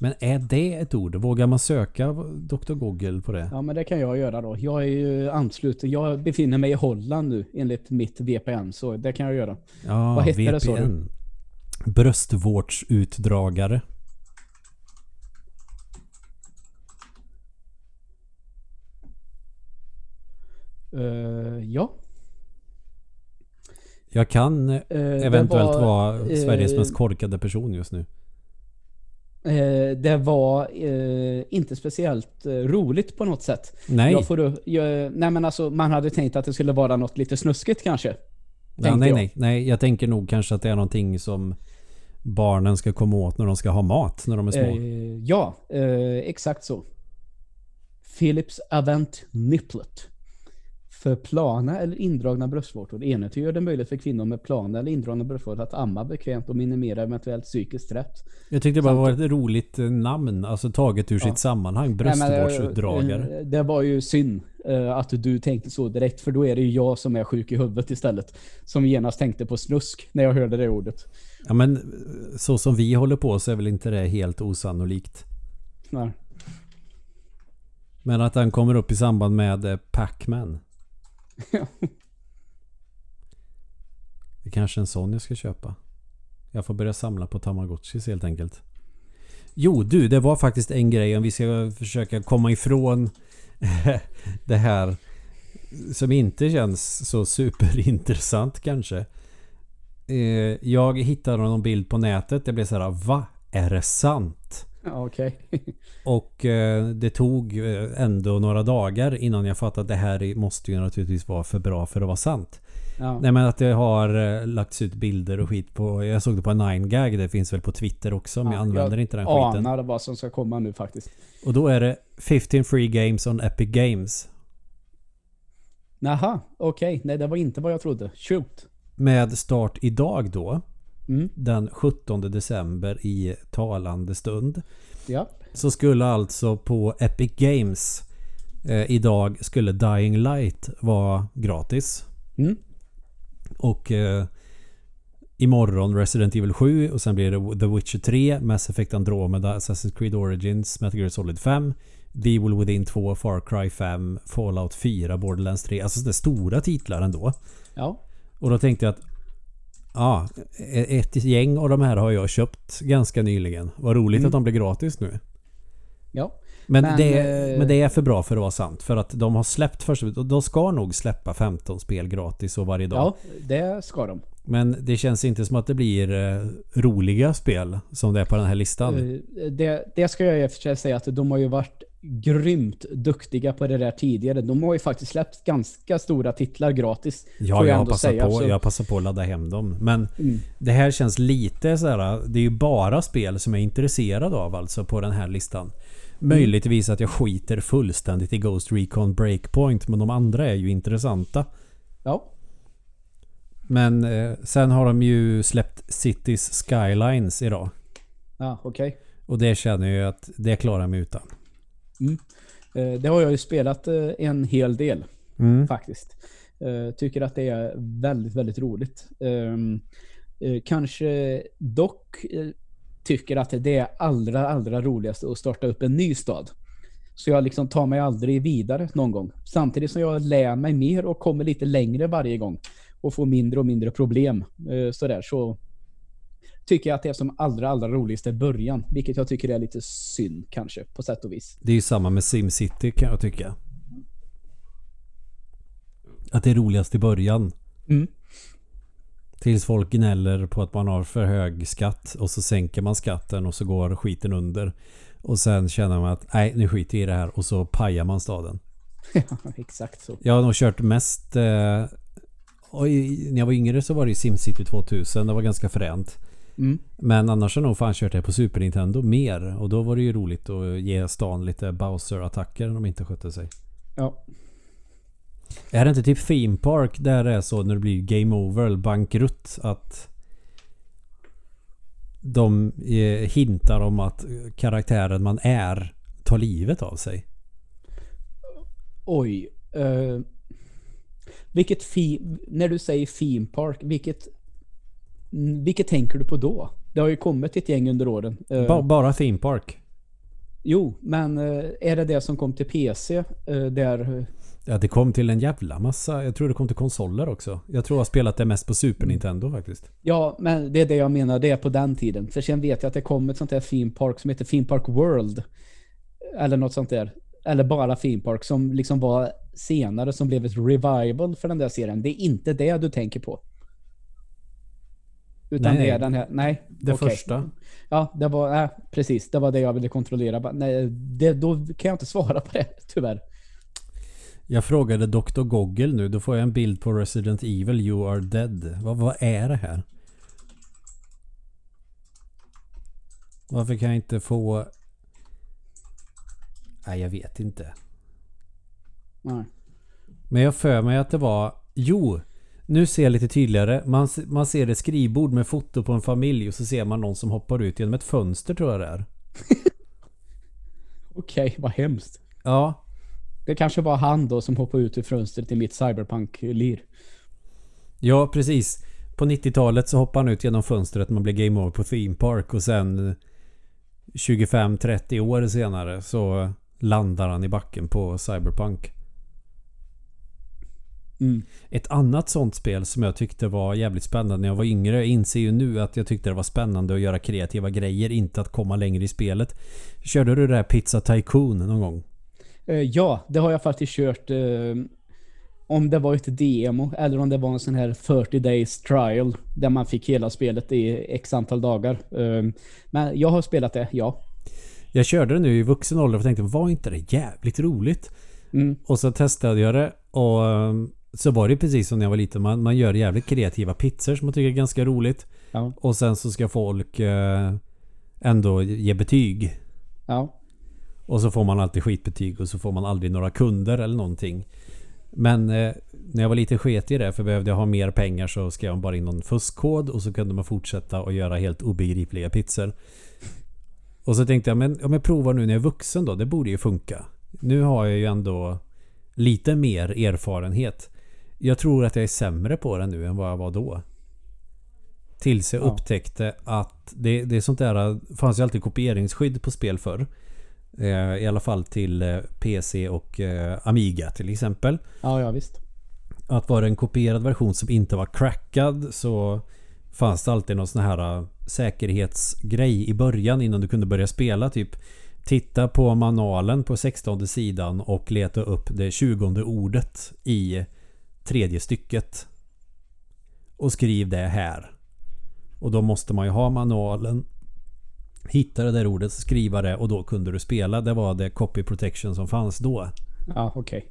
Men är det ett ord? Vågar man söka Dr. Google på det? Ja, men det kan jag göra då. Jag är ju ansluten. Jag befinner mig i Holland nu enligt mitt VPN, så det kan jag göra. Ja, Vad hette det, sa VPN. Bröstvårtsutdragare. Eh, ja. Jag kan eh, Eh, eventuellt var, vara eh, Sveriges mest korkade person just nu. Eh, det var eh, inte speciellt eh, roligt på något sätt. Nej, Jag får, jag, nej men alltså, man hade tänkt att det skulle vara något lite snuskigt kanske. ja, nej, jag. nej, nej. Jag tänker nog kanske att det är någonting som barnen ska komma åt när de ska ha mat när de är små. Ja, exakt så. Philips Avent Nipplet. För plana eller indragna bröstvårtor. Enheten gör det möjligt för kvinnor med plana eller indragna bröstvårtor att amma bekvämt och minimera eventuellt psykisk stress. Jag tyckte det bara var ett roligt eh, namn. Alltså taget ur Ja. sitt sammanhang. Bröstvårdsutdragare. eh, Det var ju synd eh, att du tänkte så direkt. För då är det ju jag som är sjuk i huvudet istället. Som genast tänkte på snusk när jag hörde det ordet. Ja men så som vi håller på så är väl inte det helt osannolikt. Nej. Men att den kommer upp i samband med Pac-Man. Det är kanske är en sån jag ska köpa. Jag får börja samla på Tamagotchis helt enkelt. Jo du, det var faktiskt en grej om vi ska försöka komma ifrån det här som inte känns så superintressant kanske. Eh, jag hittade någon bild på nätet. Jag blev så här, va? Är det sant? Okej. Och eh, det tog eh, ändå några dagar innan jag fattade att det här måste ju naturligtvis vara för bra för att vara sant. Ja. Nej men att det har eh, lagts ut bilder och skit på... Jag såg det på 9gag. Det finns väl på Twitter också men jag Ja, använder inte den skiten. anar vad som ska komma nu faktiskt. Och då är det 15 free games on Epic Games. Naha, okej. Nej, det var inte vad jag trodde. Shoot. Med start idag då. Mm. Den 17 december i talande stund. Ja. Så skulle alltså på Epic Games eh, idag skulle Dying Light vara gratis. Mm. Och eh, imorgon Resident Evil 7 och sen blir det The Witcher 3, Mass Effect Andromeda, Assassin's Creed Origins, Metal Gear Solid 5, The Evil Within 2, Far Cry 5, Fallout 4, Borderlands 3. Alltså det stora titlar ändå. Ja. Och då tänkte jag att Ja, ett gäng av de här har jag köpt ganska nyligen. Vad roligt Mm. att de blir gratis nu. Ja. Men, Men, det, eh, men det är för bra för att vara sant. För att de har släppt först och de ska nog släppa 15 spel gratis och varje dag. Ja, det ska de. Men det känns inte som att det blir eh, roliga spel som det är på den här listan. Eh, Det, det ska jag i och för sig säga att de har ju varit grymt duktiga på det där tidigare. De har ju faktiskt släppt ganska stora titlar gratis. ja, jag jag passat säga, på, så- jag har passat på att ladda hem dem. Men Mm. det här känns lite så här. Det är ju bara spel som jag är intresserad av alltså på den här listan. Möjligtvis att jag skiter fullständigt i Ghost Recon Breakpoint men de andra är ju intressanta. Ja. Men eh, sen har de ju släppt Cities Skylines idag. Ja, okej. Och det känner jag att det klarar jag mig utan. Eh, Det har jag ju spelat eh, en hel del Mm. faktiskt. Eh, Tycker att det är väldigt, väldigt roligt. Ehm, eh, Kanske dock tycker att det är allra, allra roligast att starta upp en ny stad. Så jag liksom tar mig aldrig vidare någon gång. Samtidigt som jag lär mig mer och kommer lite längre varje gång. Och får mindre och mindre problem. Sådär, så tycker jag att det är som allra, allra roligast i början. Vilket jag tycker är lite synd kanske, på sätt och vis. Det är ju samma med SimCity kan jag tycka. att det är roligast i början. Mm. Tills folk gnäller på att man har för hög skatt och så sänker man skatten och så går skiten under. Och sen känner man att nej, nu skiter jag i det här och så pajar man staden. Ja, exakt så. Jag har nog kört mest... Eh, i, när jag var yngre så var det Simcity 2000. Det var ganska fränt. Mm. Men annars har nog fan kört det på Super Nintendo mer. Och då var det ju roligt att ge stan lite Bowser-attacker när de inte skötte sig. Ja. Är det inte typ Theme Park där det är så när det blir Game Over eller bankrutt att de eh, hintar om att karaktären man är tar livet av sig? Oj. eh, vilket fi- när du säger theme park, vilket vilket tänker du på då? Det har ju kommit ett gäng under åren. Eh, Ba bara Theme Park? jo, men eh, är det det som kom till PC? eh, där... Ja, det kom till en jävla massa. Jag tror det kom till konsoler också. Jag tror jag har spelat det mest på Super Nintendo faktiskt. Ja, men det är det jag menar. Det är på den tiden. För sen vet jag att det kom ett sånt här theme park som heter Theme Park World. Eller något sånt där. Eller bara theme park som liksom var senare som blev ett revival för den där serien. Det är inte det du tänker på. Utan Nej. det är den här, nej. Det okej. första. Ja, det var, äh, precis. Det var det jag ville kontrollera. Nej, det, då kan jag inte svara på det, tyvärr. Jag frågade Dr. Goggle nu. Då får jag en bild på Resident Evil You Are Dead. Vad, vad är det här? Varför kan jag inte få... Nej, jag vet inte. Nej. Men jag för mig att det var... Jo! Nu ser jag lite tydligare. Man, man ser ett skrivbord med foto på en familj och så ser man någon som hoppar ut genom ett fönster tror jag det är. Okej, vad hemskt. Ja, Det kanske var han då som hoppade ut ur fönstret i mitt cyberpunk-lir. Ja, precis. På 90-talet så hoppade han ut genom fönstret när man blev game over på Theme Park och sen 25-30 år senare så landar han i backen på Cyberpunk. Mm. Ett annat sånt spel som jag tyckte var jävligt spännande när jag var yngre. Jag inser ju nu att jag tyckte det var spännande att göra kreativa grejer, inte att komma längre i spelet. Körde du det där Pizza Tycoon någon gång? Eh, ja, det har jag faktiskt kört. eh, om det var ett demo eller om det var en sån här 30 days trial där man fick hela spelet i x antal dagar. Eh, men jag har spelat det, ja. Jag körde det nu i vuxen ålder och tänkte var inte det jävligt roligt? Mm. Och så testade jag det och så var det precis som när jag var liten. Man, man gör jävligt kreativa pizzor som man tycker är ganska roligt. Ja. Och sen så ska folk eh, ändå ge betyg. Ja. Och så får man alltid skitbetyg och så får man aldrig några kunder eller någonting. Men eh, när jag var lite sket i det för behövde jag ha mer pengar så skrev jag bara in någon fuskkod och så kunde man fortsätta och göra helt obegripliga pizzor. Och så tänkte jag, men om jag provar nu när jag är vuxen då, det borde ju funka. Nu har jag ju ändå lite mer erfarenhet. Jag tror att jag är sämre på det nu än vad jag var då. Tills jag Ja. upptäckte att det, det är sånt där, det fanns ju alltid kopieringsskydd på spel förr. Eh, I alla fall till eh, PC och eh, Amiga till exempel. Ja, ja visst. Att vara en kopierad version som inte var crackad så fanns det alltid någon sån här äh, säkerhetsgrej i början innan du kunde börja spela. Typ titta på manualen på 16 sidan och leta upp det 20 ordet i tredje stycket. Och skriv det här. Och då måste man ju ha manualen. Hitta det där ordet, skriva det och då kunde du spela. Det var det copy protection som fanns då. Ja, okej.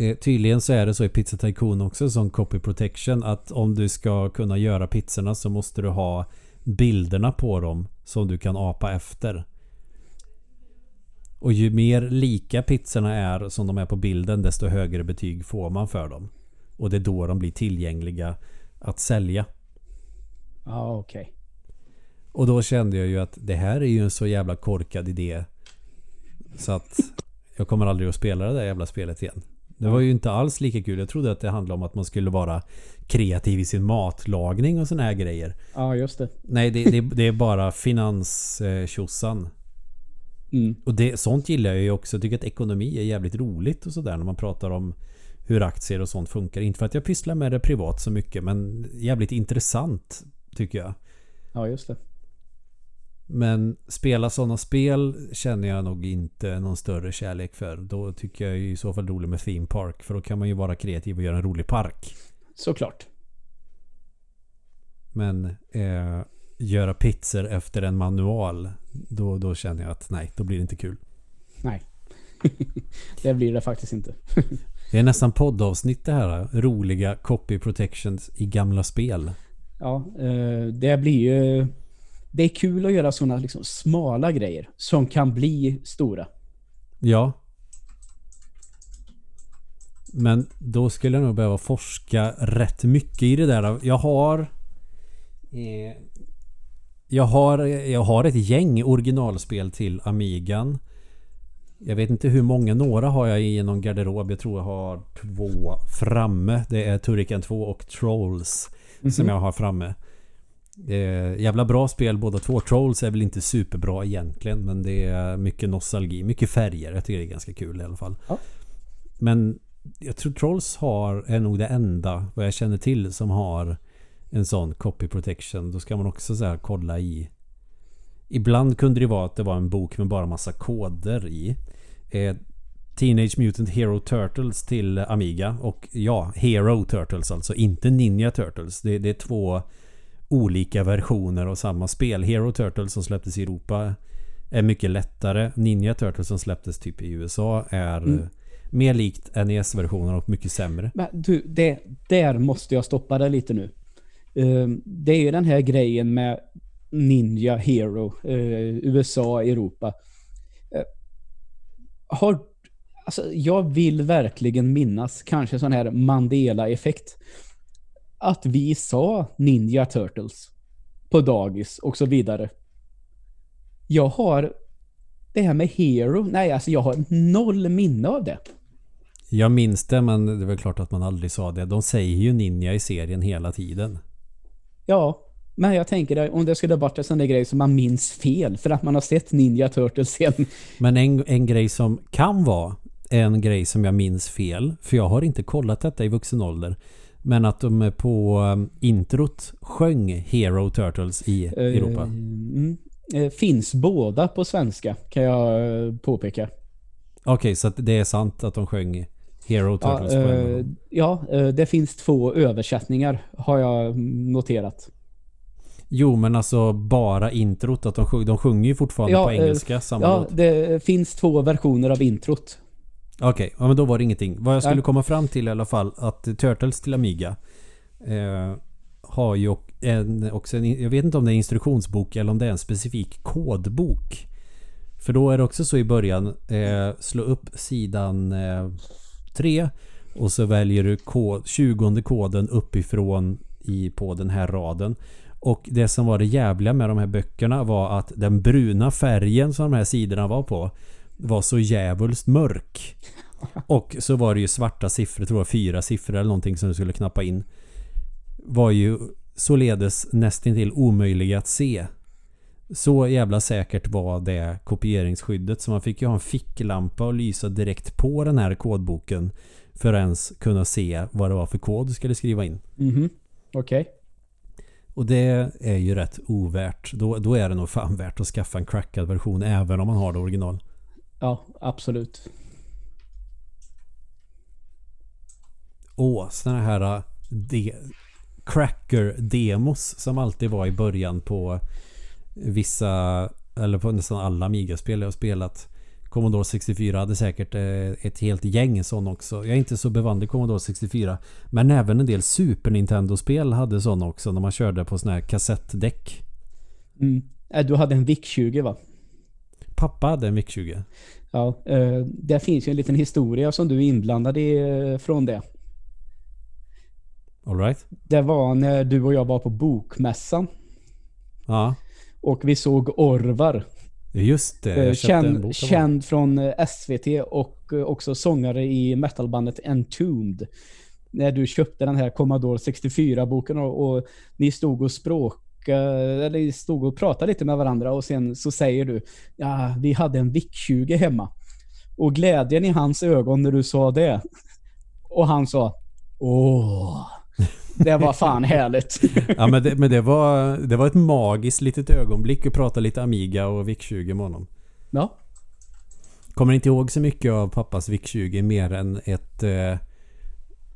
Eh, tydligen så är det så i Pizza Tycoon också som copy protection att om du ska kunna göra pizzorna så måste du ha bilderna på dem som du kan apa efter. Och ju mer lika pizzorna är som de är på bilden desto högre betyg får man för dem. Och det är då de blir tillgängliga att sälja. Ja, okej. Och då kände jag ju att det här är ju en så jävla korkad idé. Så att jag kommer aldrig att spela det där jävla spelet igen. Det var ju inte alls lika kul. Jag trodde att det handlade om att man skulle vara kreativ i sin matlagning och såna här grejer. Ja, just det. Nej, det, det, det är bara finanstjosan. Mm. Och det, sånt gillar jag ju också. Jag tycker att ekonomi är jävligt roligt och sådär när man pratar om hur aktier och sånt funkar. Inte för att jag pysslar med det privat så mycket men jävligt intressant tycker jag. Ja, just det. Men spela sådana spel känner jag nog inte någon större kärlek för. Då tycker jag i så fall roligt med Theme Park. För då kan man ju vara kreativ och göra en rolig park. Såklart. Men eh, göra pizzor efter en manual. Då, då känner jag att nej, då blir det inte kul. Nej. det blir det faktiskt inte. det är nästan poddavsnitt det här. Roliga copy protections i gamla spel. Ja, eh, det blir ju... Det är kul att göra sådana liksom smala grejer som kan bli stora. Ja. Men då skulle jag nog behöva forska rätt mycket i det där. Jag har... Eh, jag har, jag har ett gäng originalspel till Amigan. Jag vet inte hur många. Några har jag i någon garderob. Jag tror jag har två framme. Det är Turrican 2 och Trolls. Mm -hmm. Som jag har framme. Eh, jävla bra spel båda två. Trolls är väl inte superbra egentligen. Men det är mycket nostalgi. Mycket färger. Jag tycker det är ganska kul i alla fall. Ja. Men jag tror Trolls har, är nog det enda vad jag känner till som har en sån copy protection. Då ska man också så här kolla i Ibland kunde det vara att det var en bok med bara massa koder i. Eh, Teenage Mutant Hero Turtles till Amiga. Och ja, Hero Turtles alltså. Inte Ninja Turtles. Det, det är två olika versioner av samma spel. Hero Turtles som släpptes i Europa är mycket lättare. Ninja Turtles som släpptes typ i USA är mm. mer likt NES-versionen och mycket sämre. Men du, det, där måste jag stoppa dig lite nu. Ehm, det är ju den här grejen med Ninja Hero, eh, USA, Europa. Eh, har, alltså, jag vill verkligen minnas kanske sån här Mandela-effekt att vi sa Ninja Turtles på dagis och så vidare. Jag har det här med Hero, nej alltså jag har noll minne av det. Jag minns det men det är väl klart att man aldrig sa det. De säger ju Ninja i serien hela tiden. Ja, men jag tänker om det skulle varit en sån där grej som man minns fel för att man har sett Ninja Turtles sen. Men en, en grej som kan vara en grej som jag minns fel, för jag har inte kollat detta i vuxen ålder. Men att de på um, introt sjöng Hero Turtles i uh, Europa. Mm, uh, finns båda på svenska kan jag uh, påpeka. Okej, okay, så det är sant att de sjöng Hero Turtles. Eh, ja, eh, ja det finns två översättningar har jag noterat. Jo, men alltså bara introt. Att de, sjung, de sjunger ju fortfarande ja, på eh, engelska. Samma ja, låt. det finns två versioner av introt. Okej, okay, ja, men då var det ingenting. Vad jag skulle ja. komma fram till i alla fall, att Turtles till Amiga eh, har ju en, också en, jag vet inte om det är en instruktionsbok eller om det är en specifik kodbok. För då är det också så i början, eh, slå upp sidan eh, 3 och så väljer du kod, 20 koden uppifrån i, på den här raden. Och det som var det jävliga med de här böckerna var att den bruna färgen som de här sidorna var på var så jävulst mörk. Och så var det ju svarta siffror, tror jag fyra siffror eller någonting som du skulle knappa in. Var ju således nästintill omöjliga att se så jävla säkert var det kopieringsskyddet så man fick ju ha en ficklampa och lysa direkt på den här kodboken för att ens kunna se vad det var för kod du skulle skriva in. Mm Okej. Okay. Och det är ju rätt ovärt. Då, då är det nog fan värt att skaffa en crackad version även om man har det original. Ja, absolut. Åh, sådana här äh, de cracker-demos som alltid var i början på vissa, eller på nästan alla Amiga-spel jag har spelat. Commodore 64 hade säkert äh, ett helt gäng sån också. Jag är inte så bevandrad i Commodore 64. Men även en del Super Nintendo-spel hade sån också när man körde på såna här kassettdäck. Mm. Äh, du hade en VIC-20 va? Pappa hade en VIC-20. Ja, eh, det finns ju en liten historia som du är inblandad i eh, från det. All right. Det var när du och jag var på bokmässan. Ja. Och vi såg Orvar. Just det. Jag känd, känd från eh, SVT och också sångare i metalbandet Entombed. När du köpte den här Commodore 64-boken och, och, ni stod och språk eller stod och pratade lite med varandra och sen så säger du ja, vi hade en VIC-20 hemma. Och glädjen i hans ögon när du sa det. Och han sa åh. Det var fan härligt. ja men, det, men det, var, det var ett magiskt litet ögonblick att prata lite Amiga och VIC-20 med honom. Ja. Kommer inte ihåg så mycket av pappas VIC-20 mer än ett... Eh,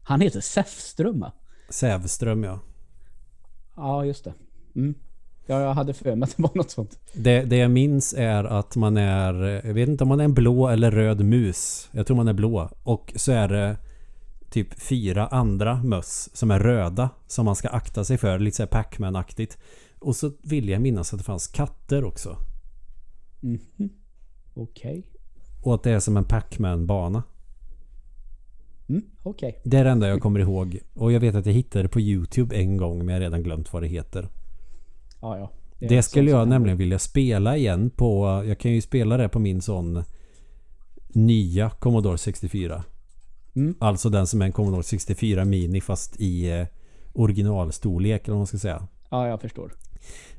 Han heter Säfström va? Sävström ja. Ja, just det. Mm. Ja, jag hade för mig att det var något sånt. Det, det jag minns är att man är... Jag vet inte om man är en blå eller röd mus. Jag tror man är blå. Och så är det typ fyra andra möss som är röda. Som man ska akta sig för. Lite såhär Pac-Man-aktigt. Och så vill jag minnas att det fanns katter också. Mhm. Okej. Och att det är som en Pac-Man-bana. Mm, Okej. Det är det enda jag kommer ihåg. Och jag vet att jag hittade det på YouTube en gång men jag har redan glömt vad det heter. Ja, ja. Det, är skulle jag nämligen vilja spela igen på... Jag kan ju spela det på min sån nya Commodore 64. Mm. Alltså den som är en Commodore 64 Mini fast i eh, originalstorlek eller vad man ska säga. Ja, jag förstår.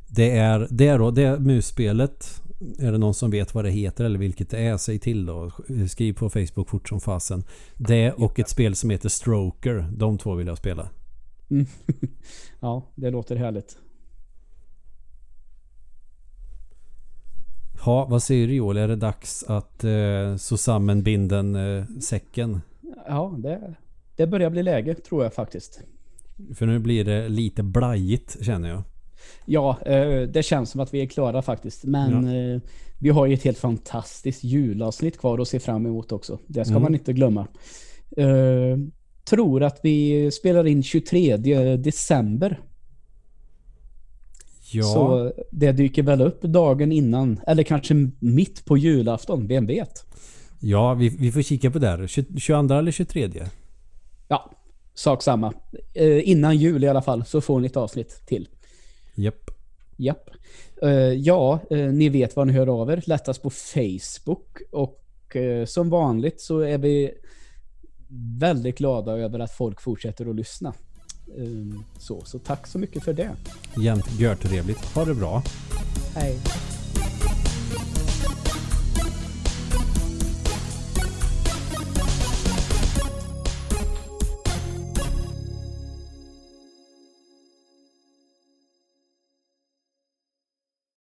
Det är det är då, det musspelet. Är det någon som vet vad det heter eller vilket det är, säg till då. Skriv på Facebook fort som fasen. Det och ett spel som heter Stroker. De två vill jag spela. Mm. ja, det låter härligt. Ja, vad säger du Joel? Är det dags att eh, så samman binden eh, säcken? Ja, det, det börjar bli läge tror jag faktiskt. För nu blir det lite blajigt känner jag. Ja, eh, det känns som att vi är klara faktiskt. Men eh, vi har ju ett helt fantastiskt julavsnitt kvar att se fram emot också. Det ska Mm. man inte glömma. Eh, tror att vi spelar in 23 december. Ja, Så det dyker väl upp dagen innan. Eller kanske mitt på julafton. Vem vet? Ja vi, vi får kika på det här. 20 22 eller 23? Ja, sak samma. Eh, innan jul i alla fall så får ni ett avsnitt till. Japp. Japp. Eh, ja, eh, ni vet var ni hör av er. Lättast på Facebook. Och eh, som vanligt så är vi väldigt glada över att folk fortsätter att lyssna. Eh, så, så tack så mycket för det. Jämt görtrevligt. Ha det bra. Hej.